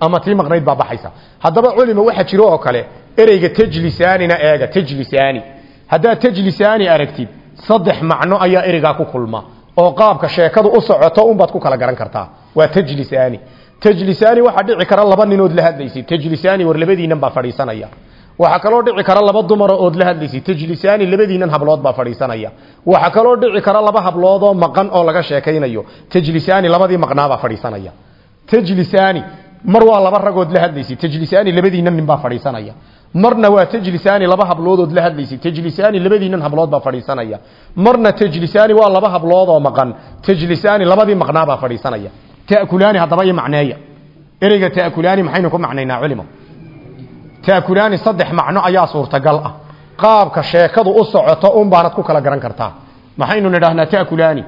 ama tii maqnayd baa baxaysa. Haddaba culima waxa jiro oo kale ereyga tajlisaanina eega tajlisaani. Haddaad tajlisaani aragtid saddex macno ayaa ereygaa ku kulma. Oo qaabka sheekadu u socoto unbaad ku kala garan kartaa. Waa tajlisaani. Tajlisaani waxaa dhici kara laba ninood la hadlaysid. Tajlisaani war labadiinan baa fadhiisanaya waxaa kaloo dhici kara laba dumara ood la hadlaysid. Tajlisaani labadiinan hablood baa fadhiisanaya. Waxaa kaloo dhici kara laba habloodoo maqan oo laga sheekaynayo. Tajlisaani labadii maqnaabaa fadhiisanaya. Tajlisaani mar waa laba ragood la hadlaysid. Tajlisaani labadiinan nin baa fadhiisanaya. Marna waa tajlisaani laba habloodood la hadlaysid. Tajlisaani labadiinan hablood baa fadhiisanaya. Marna tajlisaani waa laba habloodoo maqan. Tajlisaani labadii maqnaabaa fadhiisanaya. Taakulaani haddaba iyo macneeya. Ereyga taakulaani maxaynu ku macnaynaa culimo taakulaani saddex macno ayaa suurtagal ah. Qaabka sheekadu u socoto un baanad ku kala garan kartaa. Maxaynu nidhaahnaa taakulaani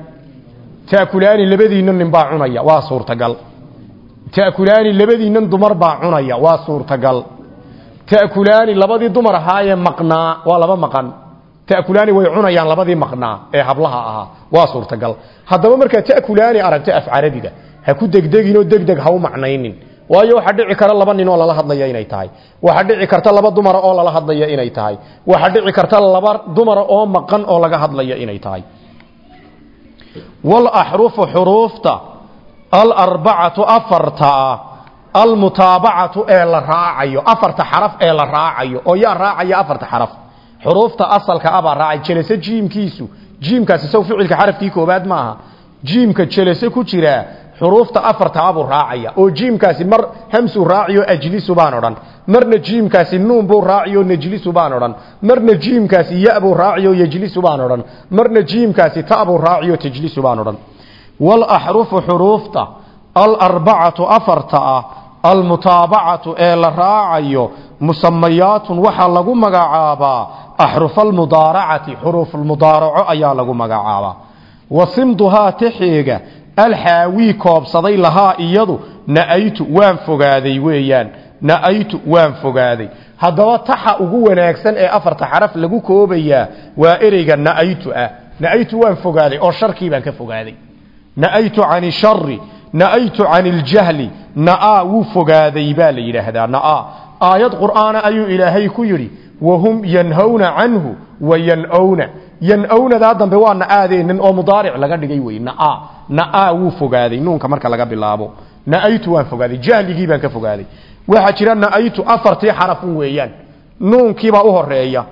taakulaani labadiinan nin baa cunaya waa suurtagal. Taakulaani labadiinan dumar baa cunaya waa suurtagal. Taakulaani labadii dumar ahaayee maqnaa waa laba maqan. Taakulaani way cunayaan labadii maqnaa ee hablaha ahaa waa suurtagal. Haddaba markaa taakulaani aragto af carabiga ha ku degdeginoo degdeg ha u macnaynin waayo waxaa dhici kara laba nin oo lala hadlaya inay tahay. Waxaa dhici karta laba dumara oo lala hadlaya inay tahay. Waxaa dhici karta laba dumara oo maqan oo laga hadlaya inay tahay. Walaxrufu xuruufta alarbacatu afartaa almutaabacatu ee la raacayo afarta xaraf ee la raacayo oo yaa raacaya afarta xaraf. Xuruufta asalka abaa raacay jelese jiimkiisu. Jiimkaasi saw ficilka xarafkii koobaad maaha. Jiimka jelese ku jiraa xuruufta afarta abuu raacaya oo jiimkaasi mar hamsuu raaciyo ajlisu baan odhan. Marna jiimkaasi nuun buu raaciyo najlisu baan odhan. Marna jiimkaasi ya buu raaciyo yejlisu baan odhan. Marna jiimkaasi ta buu raaciyo tajlisu baan odhan. Walaxrufu xuruufta alarbacatu afarta ah almutaabacatu ee la raacayo musamayaatun waxaa lagu magacaabaa axrufalmudaaracati xuruufulmudaaraco ayaa lagu magacaabaa. Wasimduhaa taxeega alxaawii koobsaday lahaa iyadu na'aytu waan fogaaday weeyaan na'aytu waan fogaaday. Haddaba taxa ugu wanaagsan ee afarta xaraf lagu koobayaa waa ereyga na'aytu ah. Na'aytu waan fogaaday oo sharkii baan ka fogaaday. Na'aytu cani shari na'aytu cani iljahli na'aa wuu fogaaday baa la yidhaahdaa na'aa aayad qur'aana ayuu ilaahay ku yidhi wahum yanhawna canhu wa yanowna yanownadaa dambe waa na'aadeenin oo mudaaric laga dhigay wey na'aa na'aa wuu fogaaday. Nuunka marka laga bilaabo na'aytu waan fogaaday. Jahligii baan ka fogaaday. Waxaa jira na'aytu afartii xarafun weeyaan. Nuunkiibaa u horreeya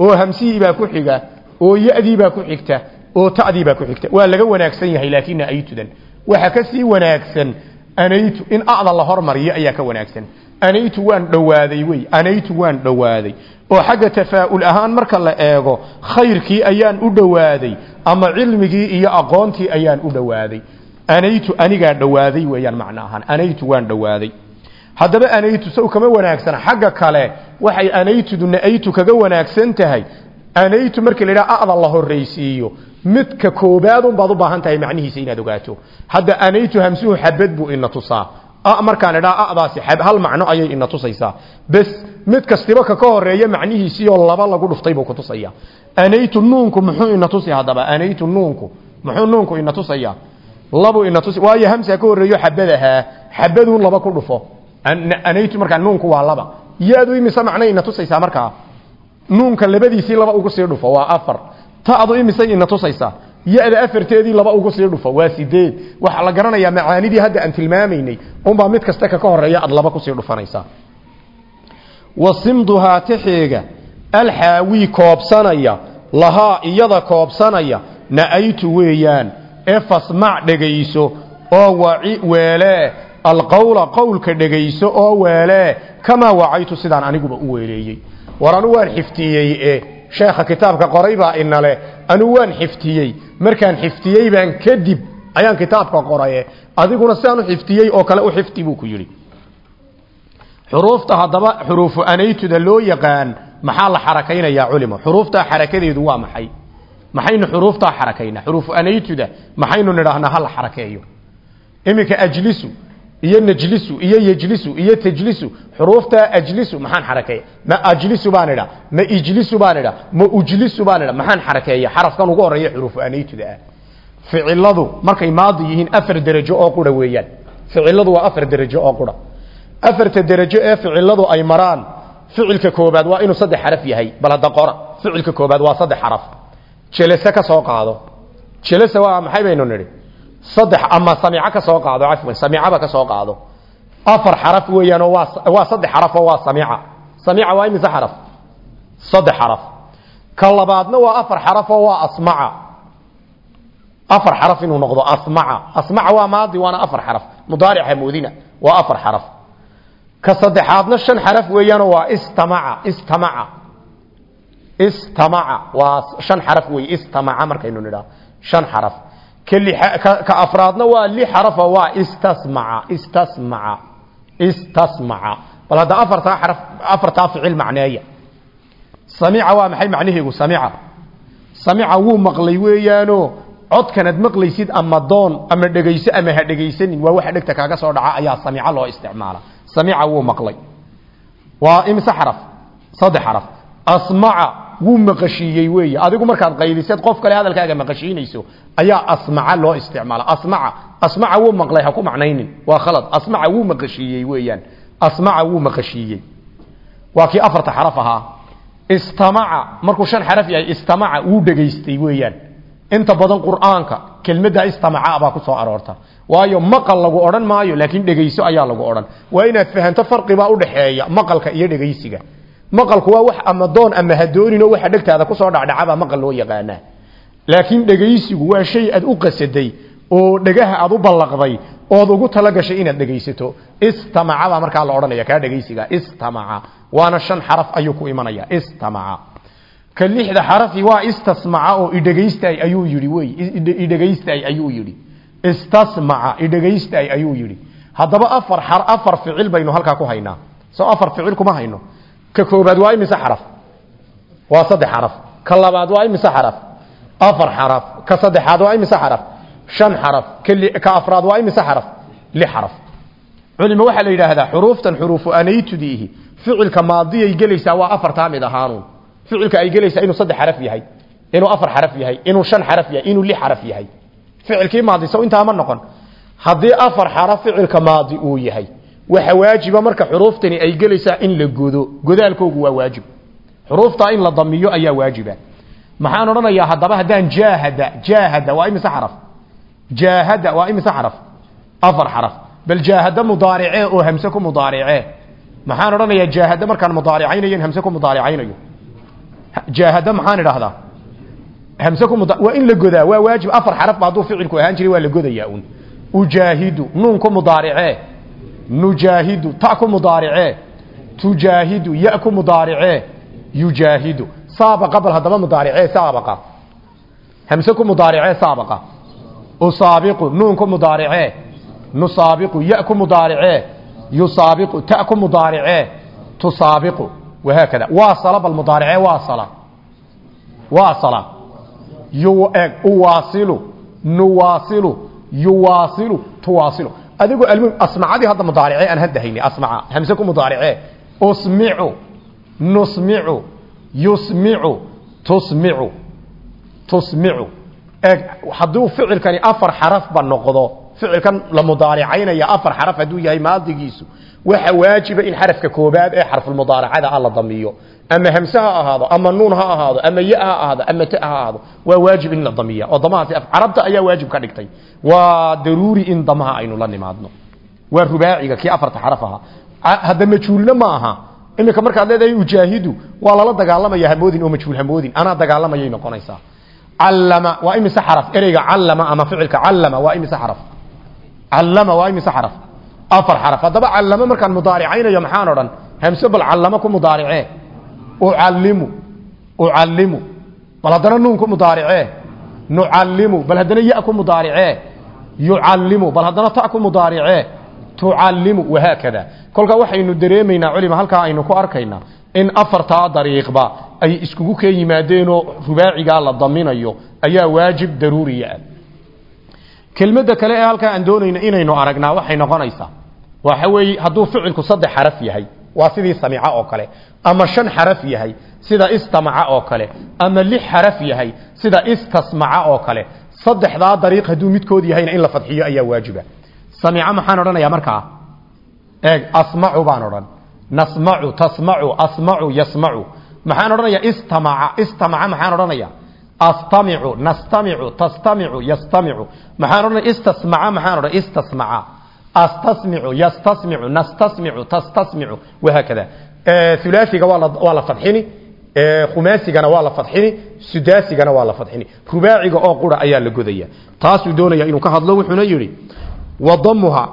oo hamsihiibaa ku xiga oo ya'diibaa ku xigta oo ta'diibaa ku xigta. Waa laga wanaagsan yahay laakiin na'aytudan. Waxa ka sii wanaagsan anaytu in a'da la hormariyo ayaa ka wanaagsan. Anaytu waan dhowaaday wey. Anaytu waan dhowaaday oo xagga tafaa'ul ahaan marka la eego khayrkii ayaan u dhowaaday ama cilmigii iyo aqoontii ayaan u dhowaaday anaytu anigaa dhowaaday weeyaan macno anaytu waan dhowaaday haddaba anaytu saw kama wanaagsana xagga kale waxay anaytudu na'aytu kaga wanaagsan tahay. Anaytu markii la yidhaha a'da la horraysiiyo. Midka koobaadun baad u baahan tahay macnihiisa inaad ogaato. Hadda anaytu hamsuhu xabad buu ina tusaa markaan idhaa adaasi hal macno ayay ina tusaysaa. Bes mid kastiba ka ka horreeya macnihiisiioo laba lagu dhuftay buu kutusaya anaytu nuunku muxuu ina tusi haddaba? Anaytu nuunku muxuu nuunku ina tusaya labu ina tusi waayo hamsa ka horeeyo xabadahaa xabaduun laba ku dhufo. Anaytu markaa nuunku waa laba. Yaadu imise macno ina tusaysaa markaa? Nuunka labadiisii laba ugu sii dhufo waa afar. Ta'du imisay ina tusaysaa ya-da afarteedii laba ugu sii dhufo waa sideed. Waxaa la garanayaa macaanidii hadda aan tilmaamaynay unbaa mid kasta ka ka horreeya aad laba ku sii dhufanaysaa. Wasimduhaa taxeega alxaawii koobsanaya lahaa iyada koobsanaya na'aytu weeyaan ee fasmac dhegayso oo waci weelee alqowla qowlka dhegayso oo weelee kamaa wacaytu sidaan aniguba u weeleeyey. War anu waan xiftiyey e sheekha kitaabka qoray baa inale anu waan xiftiyey. Markaan xiftiyey baan kadib ayaan kitaabka qoraye. Adiguna sidaan u oo kale u xifti buu ku yidhi. Xuruufta haddaba xuruufu anaytuda loo yaqaan maxaa la xarakaynayaa culimo? Xuruuftaa xarakadeedu waa maxay? Maxaynu xuruuftaa xarakaynaa? Xuruufu anaytuda maxaynu nidhaahnaa ha la xarakeeyo? Iminka ajlisu iyo najlisu iyo yejlisu iyo tajlisu xuruufta ajlisu maxaan xarakeeya? Ma ajlisu baan idha ma ijlisu baan idha ma ujlisu baan maxaan xarakeeya? Xarafkan ugu horreeya xuruufu anaytuda ah. Ficiladu markay maadi yihiin afar derajo oo qura weeyaan. Ficiladu waa afar derajo oo qura. Afarta derajo ee ficiladu ay maraan ficilka koobaad waa inuu saddex xaraf yahay bal hadda qora. Ficilka koobaad waa saddex xaraf. Jelese ka soo qaado. Jelese waa maxay baynu nidhi saddex ama samiico ka soo qaado cafwan samiicaba ka soo qaado. Afar xaraf weeyaanoo waa waa saddex xaraf oo waa samiica. Samiica waa imise xaraf? Saddex xaraf. Ka waa afar xaraf oo waa asmaca. Afar xaraf inuu noqdo asmaca. Asmaca waa maadi waana afar xaraf. Mudaaric hamoodina waa afar xaraf. Ka saddexaadna shan xaraf weeyaanoo waa istamaca istamaca. Istamaca waa shan xaraf weeye istamaca markaynu nidhaa shan xaraf ka afraadna waa li xarafa waa istasmaca istasmaca istasmaca. Bal hadda afartaa xaraf afartaa ficil macneeya. Samica waa maxay macnaheegu samica samica wuu maqlay weeyaano codkanaad maqlaysid ama doon ama dhegayso ama ha dhegaysanin waa waxa dhegta kaaga soo dhaca ayaa samica loo isticmaala. Samica wuu maqlay. Waa imse xaraf saddex xaraf. Asmaca wuu maqashiiyey weeye. Adigu markaad qayliseed qof kale hadalkaaga maqashiinayso ayaa asmaca loo isticmaala. Asmaca asmaca wuu maqlay ha ku macnaynin. Waa khalad. Asmaca wuu maqashiiyey weeyaan. Asmaca wuu maqashiiyey waa kii afarta xaraf ahaa. Istamaca markuu shan xaraf yahay istamaca wuu dhegaystay weeyaan. Inta badan qur'aanka kelmadda istamaca baa ku soo aroorta. Waayo maqal lagu odhan maayo laakiin dhegayso ayaa lagu odhan. Waa inaad fahanto farqibaa udhaxeeya maqalka iyo dhegaysiga maqalku waa wax ama doon ama hadoonin oo waxa dhegtaada ku soo dhacdhacabaa maqal loo yaqaanaa. Laakiin dhegaysigu waa shay aad u qasaday oo dhegaha aad u ballaqday ood ugu talagashay inaad dhegaysato. Istamaca baa markaa la odhanaya kaa dhegaysiga istamaca. Waana shan xaraf ayuu ku imanaya istamaca. Ka lixda xarafi waa istasmaca oo idhegaystay ayuu yidhi wey idhegaystay ayuu yidhi. Istasmaca idhegaystay ayuu yidhi. Haddaba afar afar ficil baynu halkaa ku haynaa. Soo afar ficil kuma hayno ka koobaad waa imise xaraf? Waa saddex xaraf. Ka labaad waa imise xaraf? Afar xaraf. Ka saddexaad waa imise xaraf? Shan xaraf. Ka afraad waa imise xaraf? Lix xaraf. Culima waxaa la yidhaahdaa xuruuftan xuruufu anaytudiihi ficilka maadiyay gelaysaa waa afartaa mid ahaanuun ficilka ay gelaysaa inuu saddex xaraf yahay inuu afar xaraf yahay inuu shan xaraf yahay inuu lix xaraf yahay. Ficilkii maadi sow intaa ma noqon. Haddii afar xaraf ficilka maadi uu yahay waxa waajiba marka xuruuftani ay gelaysaa in la godo. Godaalkoogu waa waajib. Xuruuftaa in la damiyo ayaa waajiba. Maxaan odhanayaa haddaba haddaan jaahada jaahada waa imise xaraf? Jaahada waa imise xaraf? Afar xaraf. Bal jaahada mudaaricee oo hamse ku mudaaricee maxaan odhanayaa jaahada markaan mudaaricaynayo in ku mudaaricaynayo. Jaahada maxaan idhaahdaa? Hamse ku muda waa in la godaa waa waajib. Afar xaraf ba hadduu ficilku ahaan jiray waa la godayaa un ujaahidu nuun ku mudaaricee nujaahidu ta ku mudaaricee tujaahidu ya ku mudaaricee yujaahidu saabaqa bal haddaba mudaaricee saabaqa hamse ku mudaaricee saabaqa usaabiqu nuun ku mudaaricee nusaabiqu ya ku mudaaricee yusaabiqu ta ku mudaaricee tusaabiqu wahaakada waasala bal mudaaricee waasala waasala yu eg uwaasilu nuwaasilu yuwaasilu tuwaasilu adigoo almuhim asmacadii hadda mudaaricee aan hadda haynay asmaca hamse ku mudaaricee usmicu nusmicu yusmicu tusmicu tusmicu. Eeg hadduu ficilkani afar noqdo ficilkan la mudaaricaynaya afar xaraf hadduu yahay maadigiisu waxa waajiba in xarafka koobaad ee xarfulmudaaracada ah la damiyo ama hamse ha ahaado ama nuun ha ahaado ama ya ha ahaado ama ta ha ahaado waa waajib in la damiya oo damahaasi carabta ayaa waajib ka dhigtay waa daruuri in damaha aynu la nimaadno waa rubaaciga kii afarta xaraf ahaa hadda majhuulna ma aha iminka markaad leedahay ujaahidu waa lala dagaalamaya hamoodin oo majhuul hamoodin anaa dagaalamayay noqonaysaa callama waa imise xaraf ereyga callama ama ficilka callama waa imise xaraf callama waa imise xaraf afar xaraf haddaba callama markaan mudaaricaynayo maxaan odhan hamse bal callama ku mudaaricee ucallimu ucallimu. Bal haddana nuun ku mudaaricee? Nucallimu. Bal haddana ya ku mudaaricee? Yucallimu. Bal haddana ta ku mudaaricee? Tucallimu. Wahaakada. Kolkaa waxaynu dareemaynaa culima halkaa aynu ku arkaynaa in afartaa dariiqba ay iskugu keen yimaadeenoo rubaacigaa la daminayo ayaa waajib daruuriya. Ah kelmadda kale ee halkaa aan doonayno inaynu aragnaa waxay noqonaysaa waxa waa sidii samica oo kale. Ama shan xaraf yahay sida istamaca oo kale. Ama lix xaraf yahay sida istasmaca oo kale. Saddexdaa dariiq hadduu midkood yahayna in la fadxiyo ayaa waajiba. Samica maxaan odhanayaa markaa eeg asmacu baan odhan. Nasmacu tasmacu asmacu yasmacu maxaan odhanayaa istamaca istamaca maxaan odhanayaa? Astamicu nastamicu tastamicu yastamicu. Maxaan odhanaya istasmaca maxaan odhan istasmaca astasmicu yastasmicu nastasmicu tastasmicu wahaakada ulaasiga waa waa la fadxini khumaasigana waa la fadxini sudaasigana waa la fadxini rubaaciga oo qura ayaa la godaya taasuu doonaya inuu ka hadlo wuxuuna yidhi wadamuha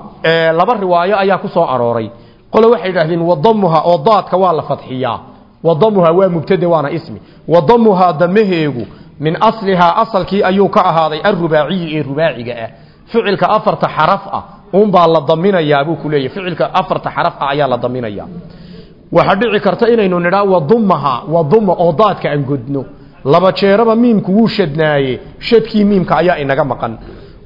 laba riwaayo ayaa soo arooray qole waxay idhaahdeen wadamuha oo daadka waa la fadxiyaa wadamuha waa mubtade waana ismi wadamuhaa damaheegu min aslihaa asalkii ayuu ka ahaaday arubaaciyi ee rubaaciga ah ficilka afarta xaraf ah unbaa la daminayaa buu ku leeyahy ficilka afarta xaraf ah ayaa la daminayaa waxaa dhici karta inaynu nidhaa wadumaha waduma oo daadka aan godno. Laba jeeraba miimku wuu shadnaaye shadkii miimka ayaa inaga maqan.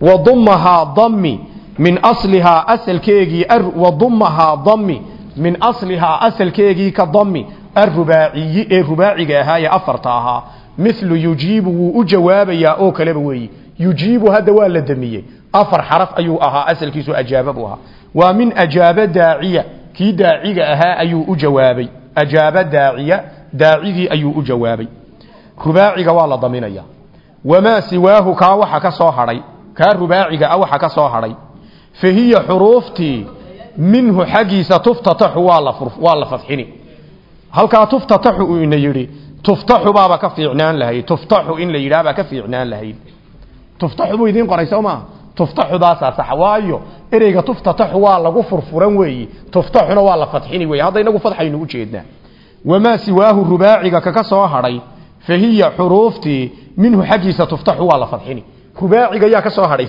Wadumahaa dami min aslihaa asalkeegii wadumahaa dami min aslihaa asalkeegii ka dami arubaaciyi ee rubaaciga ahaa ee afarta ahaa. Milu yujiibu wuu u jawaabayaa oo kaleba weeyi yujiibu hadda waa la damiyey. Afar xaraf ayuu ahaa asalkiisu ajaaba buu ahaa. Waa min ajaaba daaciya kii daaciga ahaa ayuu u jawaabay. Ajaaba daaciya daacigii ayuu u jawaabay. Rubaaciga waa la daminaya. Wamaa siwaahu kaa waxa ka soo hadhay. Kaa rubaaciga ah waxa ka soo hadhay. Fa hiya xuruuftii minhu xaggiisa tuftataxu waa la waa la fadxini halkaa tuftataxu uu ina yidhi ka fiicnaan lahayd. Tuftaxu in tuftaxu buu idiin qoray soo maaha tuftaxudaasaa sax. Waayo ereyga tuftataxu waa lagu furfuran weeyi. Tuftaxuna waa la fadxini weeye hadda inagu fadxaynu u jeednaa. Wamaa siwaahu rubaaciga kaka soo hadhay fa hiya xuruuftii minhu xaggiisa tuftaxu waa la fadxini. Rubaaciga yaa ka soo hadhay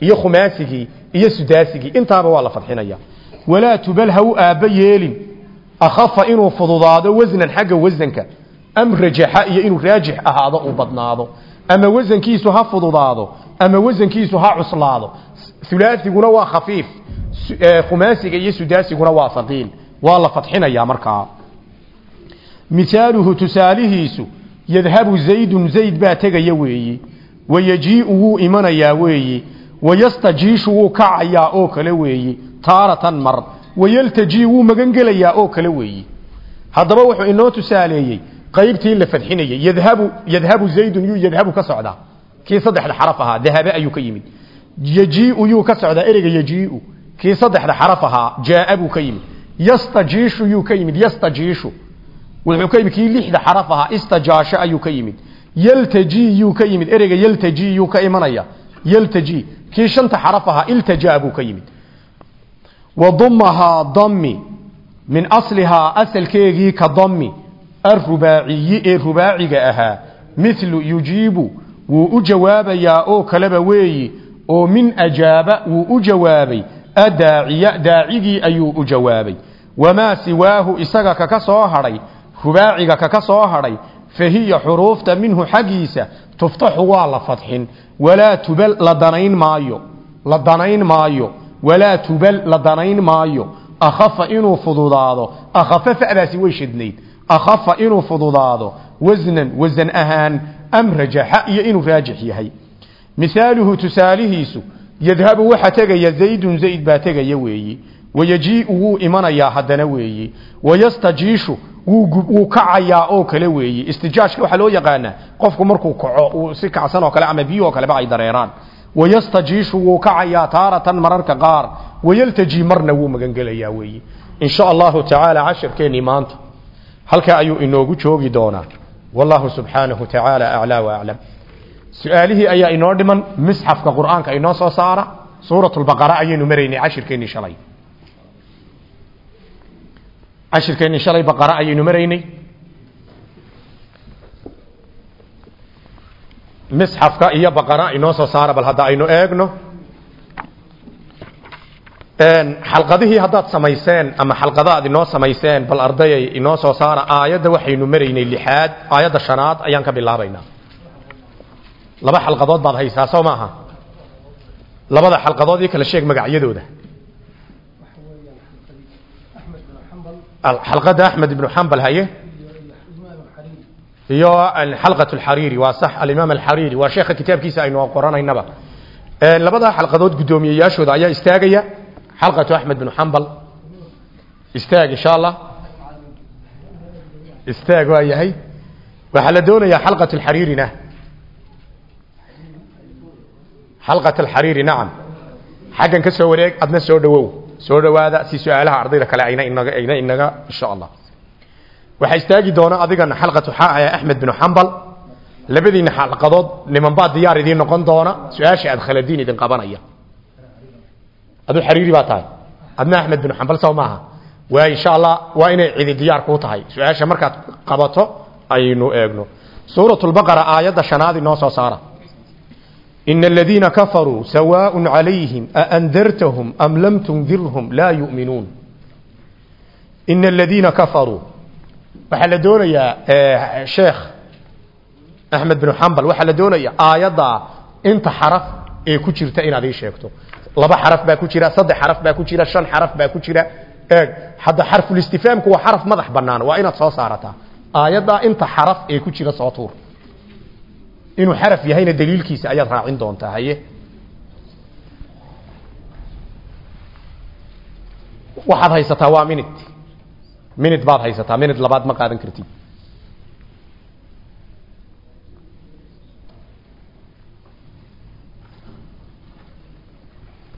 iyo khumaasigii iyo sudaasigii intaaba waa la fadxinaya. Walaa tubal ha u yeelin. Akhafa inuu fududaado wasnan xagga wasanka am rajaxa iyo inuu raajix ahaado uu badnaado ama wasankiisu ha fududaado ama wasankiisu ha cuslaado. Ulaasiguna waa khafiif. Khumaasiga iyo sudaasiguna waa haqiil waa la fadxinayaa markaa. Mihaaluhu tusaalihiisu yadhabu zaydun zayd baa tegaya weeyi. Wayajiiu wuu imanayaa weeyi. Wayastajiishu wuu kacayaa oo kale weeyi. Taaratan mar. Wayaltajii wuu magangelayaa oo kale weeyi. Haddaba wuxuu inoo tusaaleeyey qaybtii la fadxinayay yadhabu yadhabu zaydun yuu yadhabu ka socdaa kii saddexda xaraf ahaa dahabe ayuu ka yimid. Yajiiu yuu ka socdaa ereyga yajiiu. Kii saddexda xaraf ahaa jaaa ka yimid. Yastajiishu yuu ka yimid yastajiishu. Wuxuu ka yimid kii lixda xaraf ahaa istajaasho ayuu ka yimid. Yaltaji yuu ka yimid ereyga yaltaji yuu ka imanaya. Yaltaji kii shanta xaraf ahaa iltajaa ka yimid. Wadumahaa dami min aslihaa asalkeegii ka dami arubaaciyi ee rubaaciga ahaa milu yujiibu wuu u jawaabayaa oo kaleba weeyi oo min ajaaba wuu u jawaabay adaaciya daacigii ayuu u jawaabay. Wamaa siwaahu isaga kaka soo hadhay rubaaciga kaka soo hadhay fa hiya xuruufta minhu xaggiisa tuftaxu waa la fadxin. Walaa tubal la danayn maayo la danayn maayo. Walaa tubal la danayn maayo. Akhafa inuu fududaado akhafa fa'daasi way shadnayd akhafa inuu fududaado wasnan wasan ahaan am rajaxa iyo inuu raajix yahay mihaaluhu tusaalihiisu yadhabu waxa tegaya zaydun zayd baa tegaya weeyi wayajiiu wuu imanayaa haddana weeyi wayastajiishu wuu kacayaa oo kale weeyi istijaashka waxaa loo yaqaanaa qofku markuu kaco uu si kacsan oo kale ama biyo oo kaleba ay dareeraan wayastajiishu wuu kacayaa taaratan mararka qaar wayaltaji marna wuu magangelayaa weeyi in sha allahu tacaala cashirkeennii maanta halkaa ayuu inoogu joogi doonaa. Wallahu subxaanahu tacaala aclaa waaclam su'aalihii ayaa inoo dhiman misxafka qur'aanka inoo soo saara suurat lbaqara ayaynu maraynay cashirkeennii shalay. Cashirkeennii shalay baqara ayaynu maraynay misxafka iyo baqara inoo soo saara bal hadda aynu eegno xalqadihii haddaad samayseen ama xalqadaad inoo samayseen bal ardayay inoo soo saara aayadda waxaynu maraynay lixaad aayadda shanaad ayaan ka bilaabaynaa. Laba xalqadood baad haysaa soo maaha? Labada xalqadood ii kala sheeg magacyadooda. Xalqada axmed ibnu xambal haye? Iyo xalqat alxariiri waa sax alimaam alxariiri waa sheekha kitaabkiisa aynu qoranaynaba labadaa xalqadood guddoomiyeyaashooda ayaa istaagaya xalqatu axmed binu xambal istaag insha allah istaag waa yahay. Waxaa la doonayaa xalqat alxariirina xalqat alxariiri nacam xaggan ka soo wareeg adna soo dhawow. Soo dhawaada si su'aalaha ardayda kale ayna inaga ayna inaga insha allah waxaa istaagi doona adigana xalqatu axmed binu xambal labadiina xalqadood nimanbaa diyaar idiin noqon doona. Su'aasha aad khaladiin idin qabanaya aduu xariiri baa tahay. Adna axmed binu xambal saw waa insha allah waa inay cidi diyaar kuu tahay. Su'aasha qabato aynu eegno. Suurat lbaqara aayadda shanaad inoo soo saara. Ina aladiina kafaruu sawaaء calayhim aandartahum am lam tundirhum laa yu'minuun. Ina aladiina kafaruu. Waxaa la doonayaa sheekh axmed binu xambal waxaa la doonaya aayaddaa inta xaraf ee ku jirta inaad ii sheegto laba xaraf baa ku jira saddex xaraf baa ku jira shan xaraf baa ku jira. Eeg hadda xarfulistifaamku waa xaraf madax bannaan waa inaad soo saarataa. Aayaddaa inta xaraf ee ku jira soo tuur. Inuu xaraf yahayna daliilkiisa ayaad raacin doontaa haye? Waxaad haysataa waa minute. Minute baad haysataa minute labaad ma qaadan kartid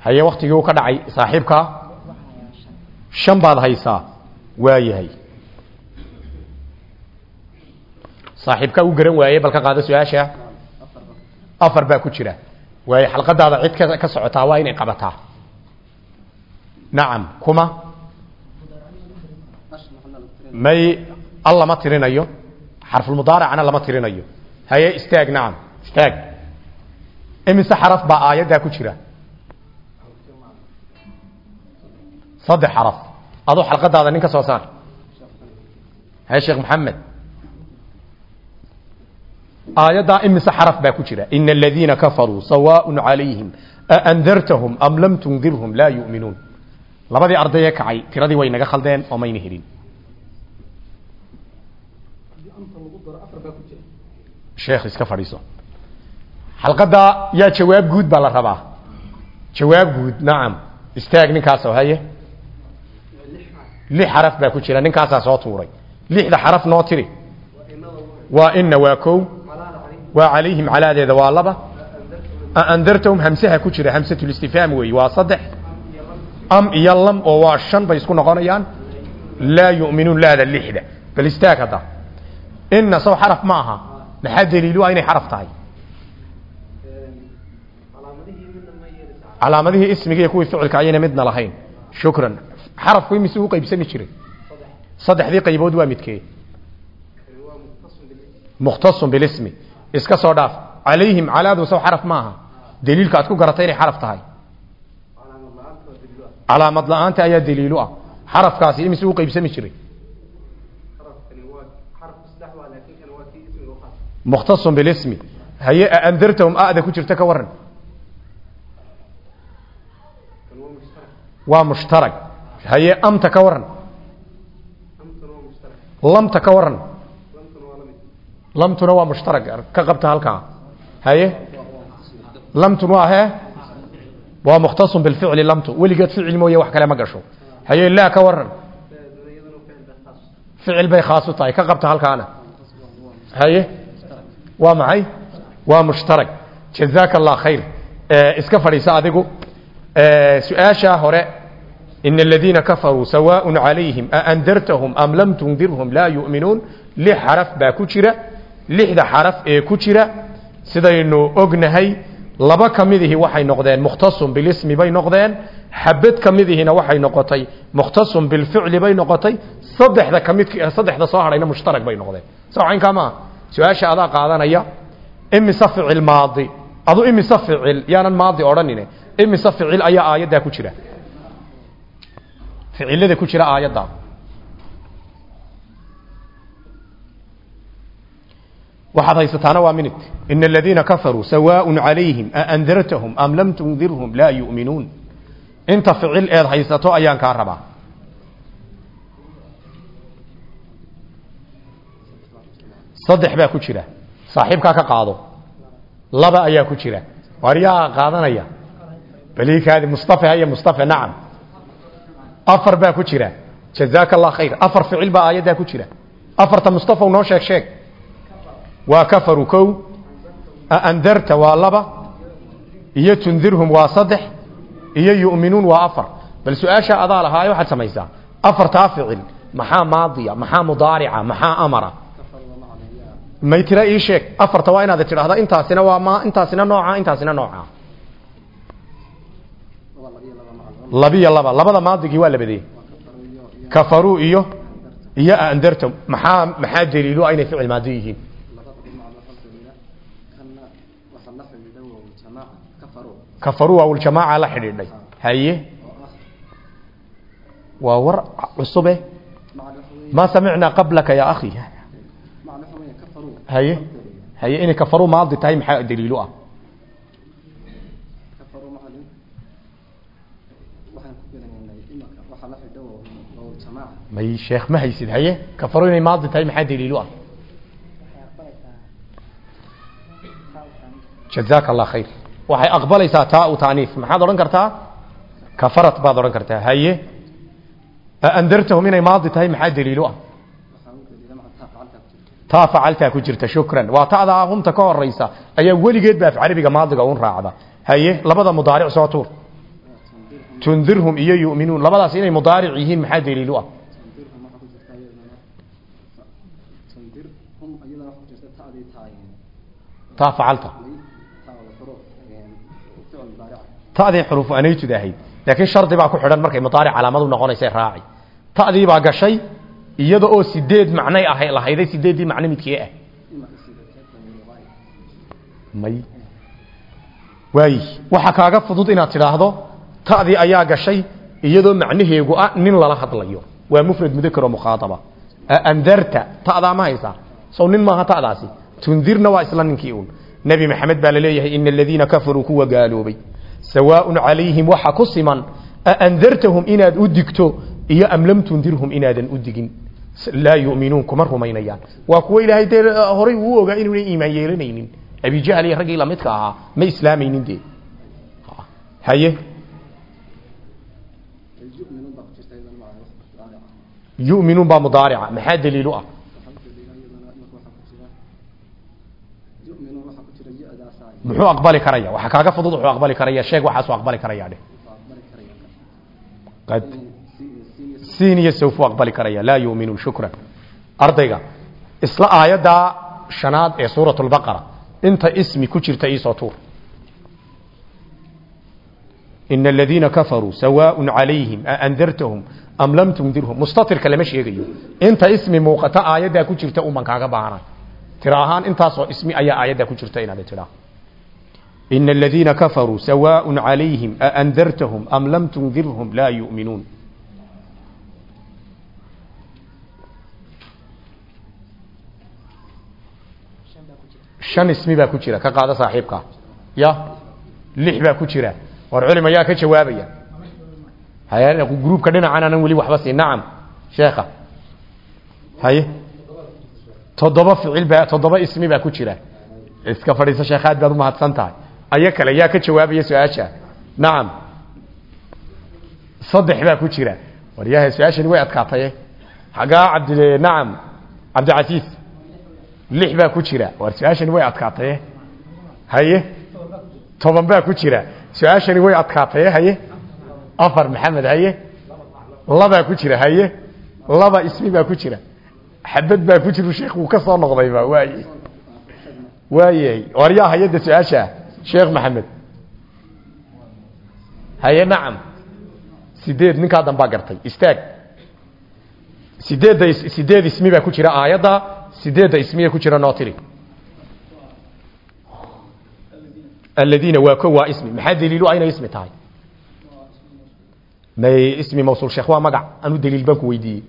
haye waktigii ka dhacay saaxiibkaa shan baad haysaa waa yahay. Saaxiibkaa u garan waaye bal ka qaado su'aasha? Afar baa ku jira. Waayo xalqadaada cid ka socotaa waa inay qabataa. Nacam kuma? May al lama tirinayo? Xarfulmudaaracana lama tirinayo. Haye istaag nacam istaag. Imise xaraf baa aayaddaa ku jira saddex xaraf. Aduu xalqadaada nin ka soo saar haye sheekh maxamed aayaddaa imise xaraf baa ku jira. Ina aladiina kafaruu sawaaء calayhim aandartahum am lam tundirhum laa yu'minuun. Labadii ardayee kacay tiradii way naga khaldeen oo mayna helin. Sheekh iska fadhiiso. Xalqaddaa yaa jawaab guud baa lix xaraf baa ku jira ninkaasaa soo tuuray. Lixda xaraf noo tiri. Waa ina waa kow. Waa calayhim calaadeeda waa laba. Aandartahum hamsaha ku jira hamsatulistifhaam weeye waa saddex. Am iyo lam oo waa shan bay isku noqonayaan. Laa yu'minuun laada lixda. Bal istaag hadda. Ina sow xaraf ma aha. Maxaa daliilu ah inay xaraf tahay? Calaamadihii ismiga iyo kuwii ficilka ayayna midna lahayn. Shukran xarafku imise u qaybsami jiray. Saddexdii qaybood waa midkee? Mukhtasun bilismi. Iska soo dhaaf. Calayhim calaadu sow xaraf maaha daliilka aad ku garatay inay xaraf tahay. Calaamad la'aanta ayaa daliilu ah. Xarafkaasi imise qaybsami jiray. Mukhtasun bilismi. Haye aandartahum ada ku jirta ka waran waa mushtarag haye amta ka waran. Lamta ka waran. Lamtuna waa mushtarag ka qabta halkaa. Haye? Lamtun waa hee waa mukhtasun bilficli lamtu. Weligeed ficil mooye wax kale ma gasho. Haye laa ka waran. Ficil bay khaas tahay. Ka qabta halkaana. Haye? Waa maxay? Waa mushtarag jazaaka khayr. Iska fadhiisa adigu. Su'aashaa hore aladiina kafaruu sawaaء calayhim aandartahum am lam tundirhum laa yu'minuun lix xaraf baa ku jira lixda xaraf ee ku jira sidaynu ognahay laba ka midihii waxay noqdeen mukhtasun bilismi bay noqdeen xabad ka midihiina waxay noqotay mukhtasun bilficli bay noqotay saddexda ka mid saddexda soo hadhayna mushtarag bay noqdeen sawcaynkaa maaha su'aasha adaa qaadanaya imise ficil maadi adu imise ficil yaanan maadi odhanine imise ficil ayaa aayaddaa ku jira ficilada ku jira aayadda. Waxaad haysataana waa minit. In aladiina kafaruu sawaaء عalayhim aandartahum am lam tundirhum laa yu'minuun. Inta ficil eed haysato ayaan kaa rabaa. Saddex baa ku jira. Saaxiibkaa ka qaado. Laba ayaa ku jira. Waryaa qaadanaya? Balikaadi mustafa iyo mustafa nacam afar baa ku jira. Jazaaka allah khayr. Afar ficil baa aayaddaa ku jira. Afarta mustafa noo sheeg sheeg. Waa kafaru kow. Aandarta waa laba. Iyo tundirhum waa saddex. Iyo yu'minuun waa afar. Bal su'aasha adaa lahaayo waxaad samaysaa. Afartaa ficil. Maxaa maadiya? Maxaa mudaarica? Maxaa amara? May tira ii sheeg. Afarta waa inaad tidhaahda intaasina waa ma intaasina nooca intaasina nooca labiyo laba. Labada maadigii waa labadee kafaruu iyo iyo andartum. Maxaa maxaa daliilu inay ficil maadi yihiin? Kafaruu waawljamaaca la xidhiidhay. Haye? Waa war cusube ma samicnaa qablaka ya akhi? Haye? Haye inay kafaruu maadi tahay maxaa daliilu ah may sheekh ma haysid haye? Kafaruu inay maadi tahay maxaa daliilu ah? Jazaaka allah khayr. Waxay aqbalaysaa taa u taaniif maxaad odhan kartaa? Kafarat baad odhan kartaa haye? Andartahum inay maadi tahay maxaa daliilu ah? Taa facaltaa ku jirta shukran. Waa ta'daa humta ka horaysa ayaa weligeed ba af carabiga maadiga un raacda. Haye labada mudaaric soo tuur. Tundirhum iyo yu'minuun. Labadaas inay mudaaric yihiin maxaa daliilu ah taa facalta. Ta'dii xuruufu anaytud ahayd. Laakiin shardi baa ku xidhan markay mudaaric calaamadu noqonaysa raaci. Ta'dii baa gashay iyada oo sideed macnay ahay lahayday sideeddii macno midkee ah. May. Waayi waxa kaaga fudud inaad tidhaahdo ta'dii ayaa gashay iyadoo macnaheegu ah nin lala hadlayo. Waa mufrad mudakar oo mukhaataba andarta ta'daa ma haysaa? Sow nin maaha ta'daasi tundirna waa isla ninkii uun. Nebi maxamed baa la leeyahay ina aladiina kafaruu kuwa gaaloobay. Sawaaءun calayhim waxa ku siman aandartahum inaad u digto iyo am lam tundirhum inaadan u digin. Laa yuminuun kuma rumaynayaan. Waa kuwo ilaahay dee horay uu ogaa inuuna iimaan yeelanaynin. Abijahl iyo raggii lamidka ahaa ma islaamaynin dee. Haye? Yuminuun baa mudaarica maxaa daliilu ah muxuu aqbali karaya? Waxa kaaga fudud wuxuu aqbali karaya. Sheeg waxaasuu aqbali karaya dheh. Qad siin iyo sawfu aqbali karaya. Laa yu'minuun shukran. Ardayga isla aayaddaa shanaad ee suurat lbaqara inta ismi ku jirta iisoo tuur. Ina aladiina kafaruu sawaaءun calayhim aandartahum am lam tundirhum. Mustatirka lama sheegayo. Inta ismi muuqata aayaddaa ku jirta uman kaaga baahana tira ahaan intaasoo ismi ayaa aayaddaa lam tundirhum laa yu'minuun shan ismi baa ku jira ka qaado saaxiibka ya lix baa ku jira war culim ayaa ka jawaabaya hay gruubka dhinacan anan weli waxba siin nacam sheekha haye toddoba ficil baa toddoba ismi baa ku jira iska fadhiiso sheekhaad baad umahadsan tahay aya kale yaa ka jawaabaya su'aasha. Nacam saddex baa ku jira. War yahay su'aashani way adkaataye xagaa cabdi nacam cabdicasiis lix baa ku jira. War su'aashani way adkaataye haye? Toban baa ku jira. Su'aashani way adkaataye haye? Afar maxamed haye? Labaa ku jira. Haye? Laba ismi baa ku jira. Xabad baa ku jira. Sheekh ka soo noqdayba waaye. Waayahay war yaa hayadda su'aasha sheekh maxamed haye nacam sideed ninkaa dambaa gartay. Istaag. Sideedda sideed ismi baa ku jira aayadda sideedda ismiya ku jira notiri aladiina waa ko waa ismi. Maxaa daliilu inay ismi tahay? May ismi mawsuul sheekh waa magac. Anu daliil baan ku weydiiyey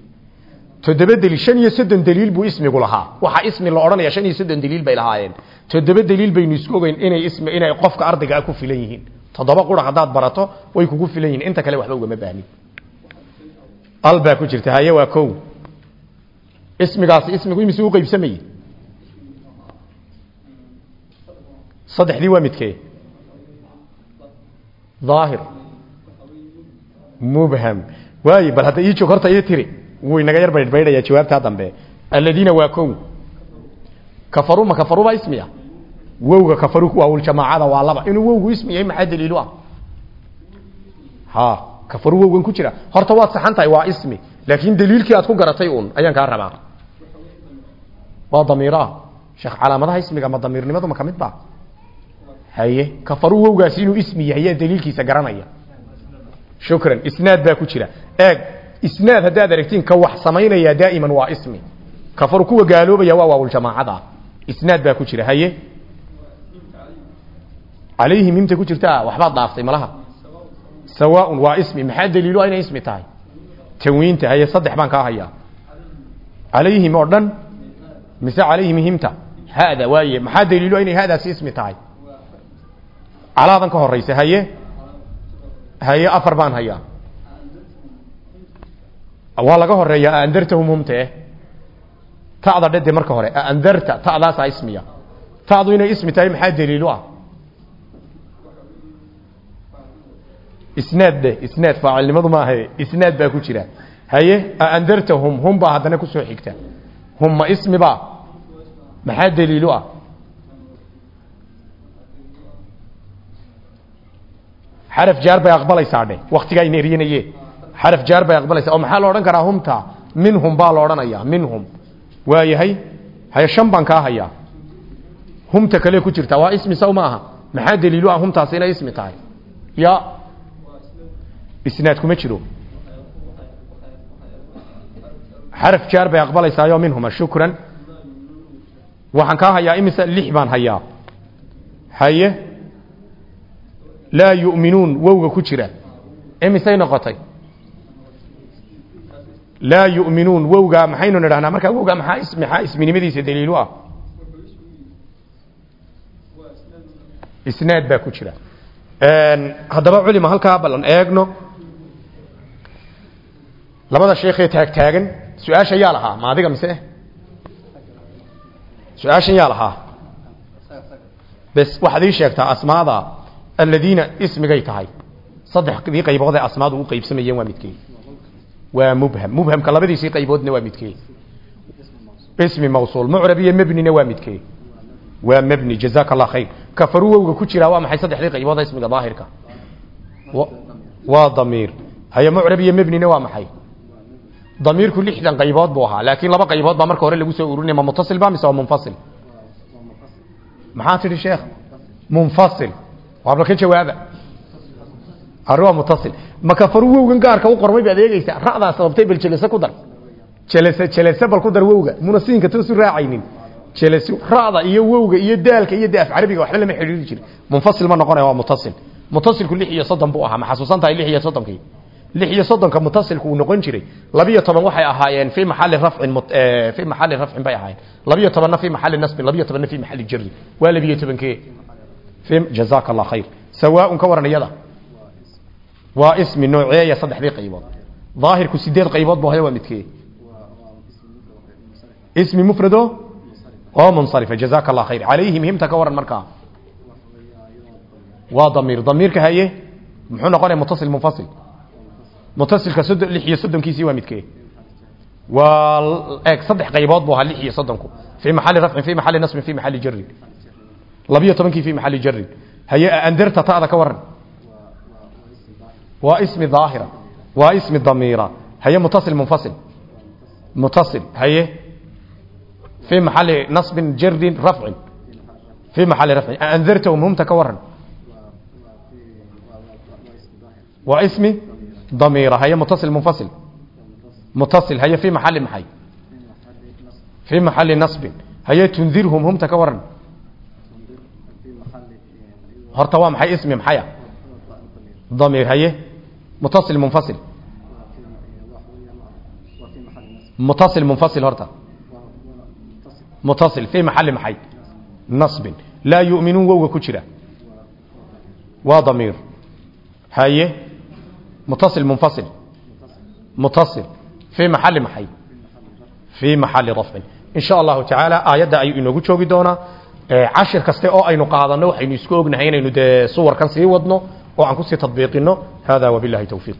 toddoba daliil shan iyo soddon daliil buu ismigu lahaa. Waxaa ismi la odhanaya shan iyo soddon daliil bay lahaayeen. Toddoba daliil baynu isku ogeyn inay ismi inay qofka ardayga ku filan yihiin. Toddoba qura haddaad barato way kugu filan yihiin. Inta kale waxba ugama baahnin al baa ku jirta haye waa kow. Ismigaasi ismigu imise u qaybsamayey saddexdii waa midkee? Daahir. Mubham. Waaye bal hadda ii joog horta ii tiri wuu inaga yar baydhbaydhayaa jawaabtaa dambe. Aladiina waa kow. Kafaruu ma kafaruu baa ismiya wowga kafaruu waawuljamaacada waa laba. Inuu wowgu ismi yahay maxaa daliilu ah? Ha kafaruu wowgan ku jira. Horta waad saxan tahay waa ismi. Laakiin daliilkii aad ku garatay uun ayaan kaa rabaa. Waa damiiraha sheekh calaamadaha ismiga ma damiirnimadu ma ka mid ba haye kafaruu wowgaasi inuu ismi yahay yaa daliilkiisa garanaya. Shukran isnaad baa ku jira. Eeg isnaad haddaad aragtiin ka wax samaynaya daa'iman waa ismi. Kafaru kuwa gaaloobaya waa waawuljamaacada isnaad baa ku jira haye? Calayhi mimta ku jirta waxbaad dhaaftay malaha sawaaun waa ismi. Maxaa daliilo inay ismi tahay? Tanwiinta haye? Saddex baan kaa hayaa. Calayhim oo dhan mise calayhim himta? Hada waaye. Maxaa daliilo inay hadaasi ismi tahay? Calaadan ka horeysa haye? Haye afar baan hayaa waa laga horreeya aandartahum humte ta'da dhede marka hore aandarta ta'daasaa ismiya. Ta'du inay ismi tahay maxaa daliilu ah? Isnaad de isnaad faacilnimadu maaha isnaad baa ku jira. Haye aandartahum hum baa haddana ku soo xigta. Hum ma ismi ba maxaa daliilu ah? Xaraf jaar bay aqbalaysaa dhe waktigaa ina erinaye xaraf jaar bay aqbalaysaa. Oo maxaa la odhan karaa humta? Minhum baa la odhanayaa minhum. Waayahay haye shan baan kaa hayaa. Humta kale ku jirta waa ismi saw maaha maxaa daliilu ah humtaasi inay ismi tahay? Ya isnaad kuma jiro. Xaraf jaar bay aqbalaysaayo minhuma shukran. Waxaan kaa hayaa imise lix baan hayaa. Haye laa yu'minuun wowga ku jira. Imisay noqotay laa yu'minuun wowga maxaynu nidhahnaa markaa wowga maxaa maxaa isminimadiisa daliilu ah? Isnaad baa ku jira. Haddaba culima halkaa ballan eegno. Labada sheekee taagtaagan su'aasha yaa lahaa? Ma adiga mise? Su'aashan yaa lahaa? Bes waxaad ii sheegtaa asmaada aladiina ismigay tahay. Saddexdii qaybood ee asmaadu u qaybsamayeen waa midkee waa mubham. Mubhamka labadiisii qayboodna waa midkee ismi mawsuul. Mucrab iyo mebnina waa midkee waa mebni jazaaka allah khayr. Kafaru ku jiraa waa maxay saddexdii qaybood ismiga daahirka? Waa damiir. Haye mucrab iyo mebnina waa maxay? Damiirku lixdan qaybood buu ahaa laakiin laba qaybood baa marka hore lagu soo ururinaya ma mutasil ba mise waa munfasil? Maxaa tidhi sheekh? Munfasil. Waaba ka jawaaba arri waa mutasil. Ma kafaru wowgan gaarka u qormay baad eegeysaa ra'daa sababtay bal jelese ku dar. Jelese jelese bal ku dar wowga. Muna siinka toosu raacaynin. Jelese ra'da iyo wowga iyo daalka iyo daaf carabiga waxba lama xidhiiri jiri munfasil ma noqonaya waa mutasil. Mutasilku lix iyo soddon buu ahaa. Ma xasuusan tahay lix iyo soddonkii? Lix iyo soddonka mutasilku uu noqon jiray. Labiyo toban waxay ahaayeen fii maxali rafcin fii maxali rafcin bay ahaayeen. Labiyo tobanna fii maxali nasbin labiyo tobanna fii maxali jarri. Waa labiyo tobankee? Jazaaka allah khayr. Sawaaun ka waran iyada waa ismi nooceeya saddexdii qaybood. Daahirku sideed qaybood buu haya waa midkee? Ismi mufrado? Oo munsarifa jazaaka allah khayr. Calayhim himta ka waran markaa. Waa damiir. Damiirka haye muxuu noqonaya mutasil munfasil. Mutasilka soddon lix iyo soddonkiisii waa midkee? Waa eeg saddex qaybood buu ahaa lix iyo soddonku. Fii maxali rafcin fii maxali nasbin fii maxali jarin labiyo tobankii fii maxali jarin haye andarta ta'da ka waran waa ismi daahira waa ismi damiira haye mutasil munfasil mutasil haye fii maxali nasbin jarin rafcin fii maxali rafcin andartahum humta ka waran waa ismi ضميرة هي متصل منفصل متصل هي في محل محي في محل نصب هي تنذرهم هم تكورن هرتوا محي اسم محيا ضمير هي متصل منفصل متصل منفصل هرتا متصل في محل محي نصب لا يؤمنون وهو كجرة وضمير هي متصل منفصل متصل في محل محي في محل رفع إن شاء الله تعالى آيات أي إنه جوجي دونا cashir kaste oo aynu qaadanno waxaynu isku ognahay inaynu dee suwarkan sii wadno oo aan ku sii tadbiiqino hada wabilahi towfiiq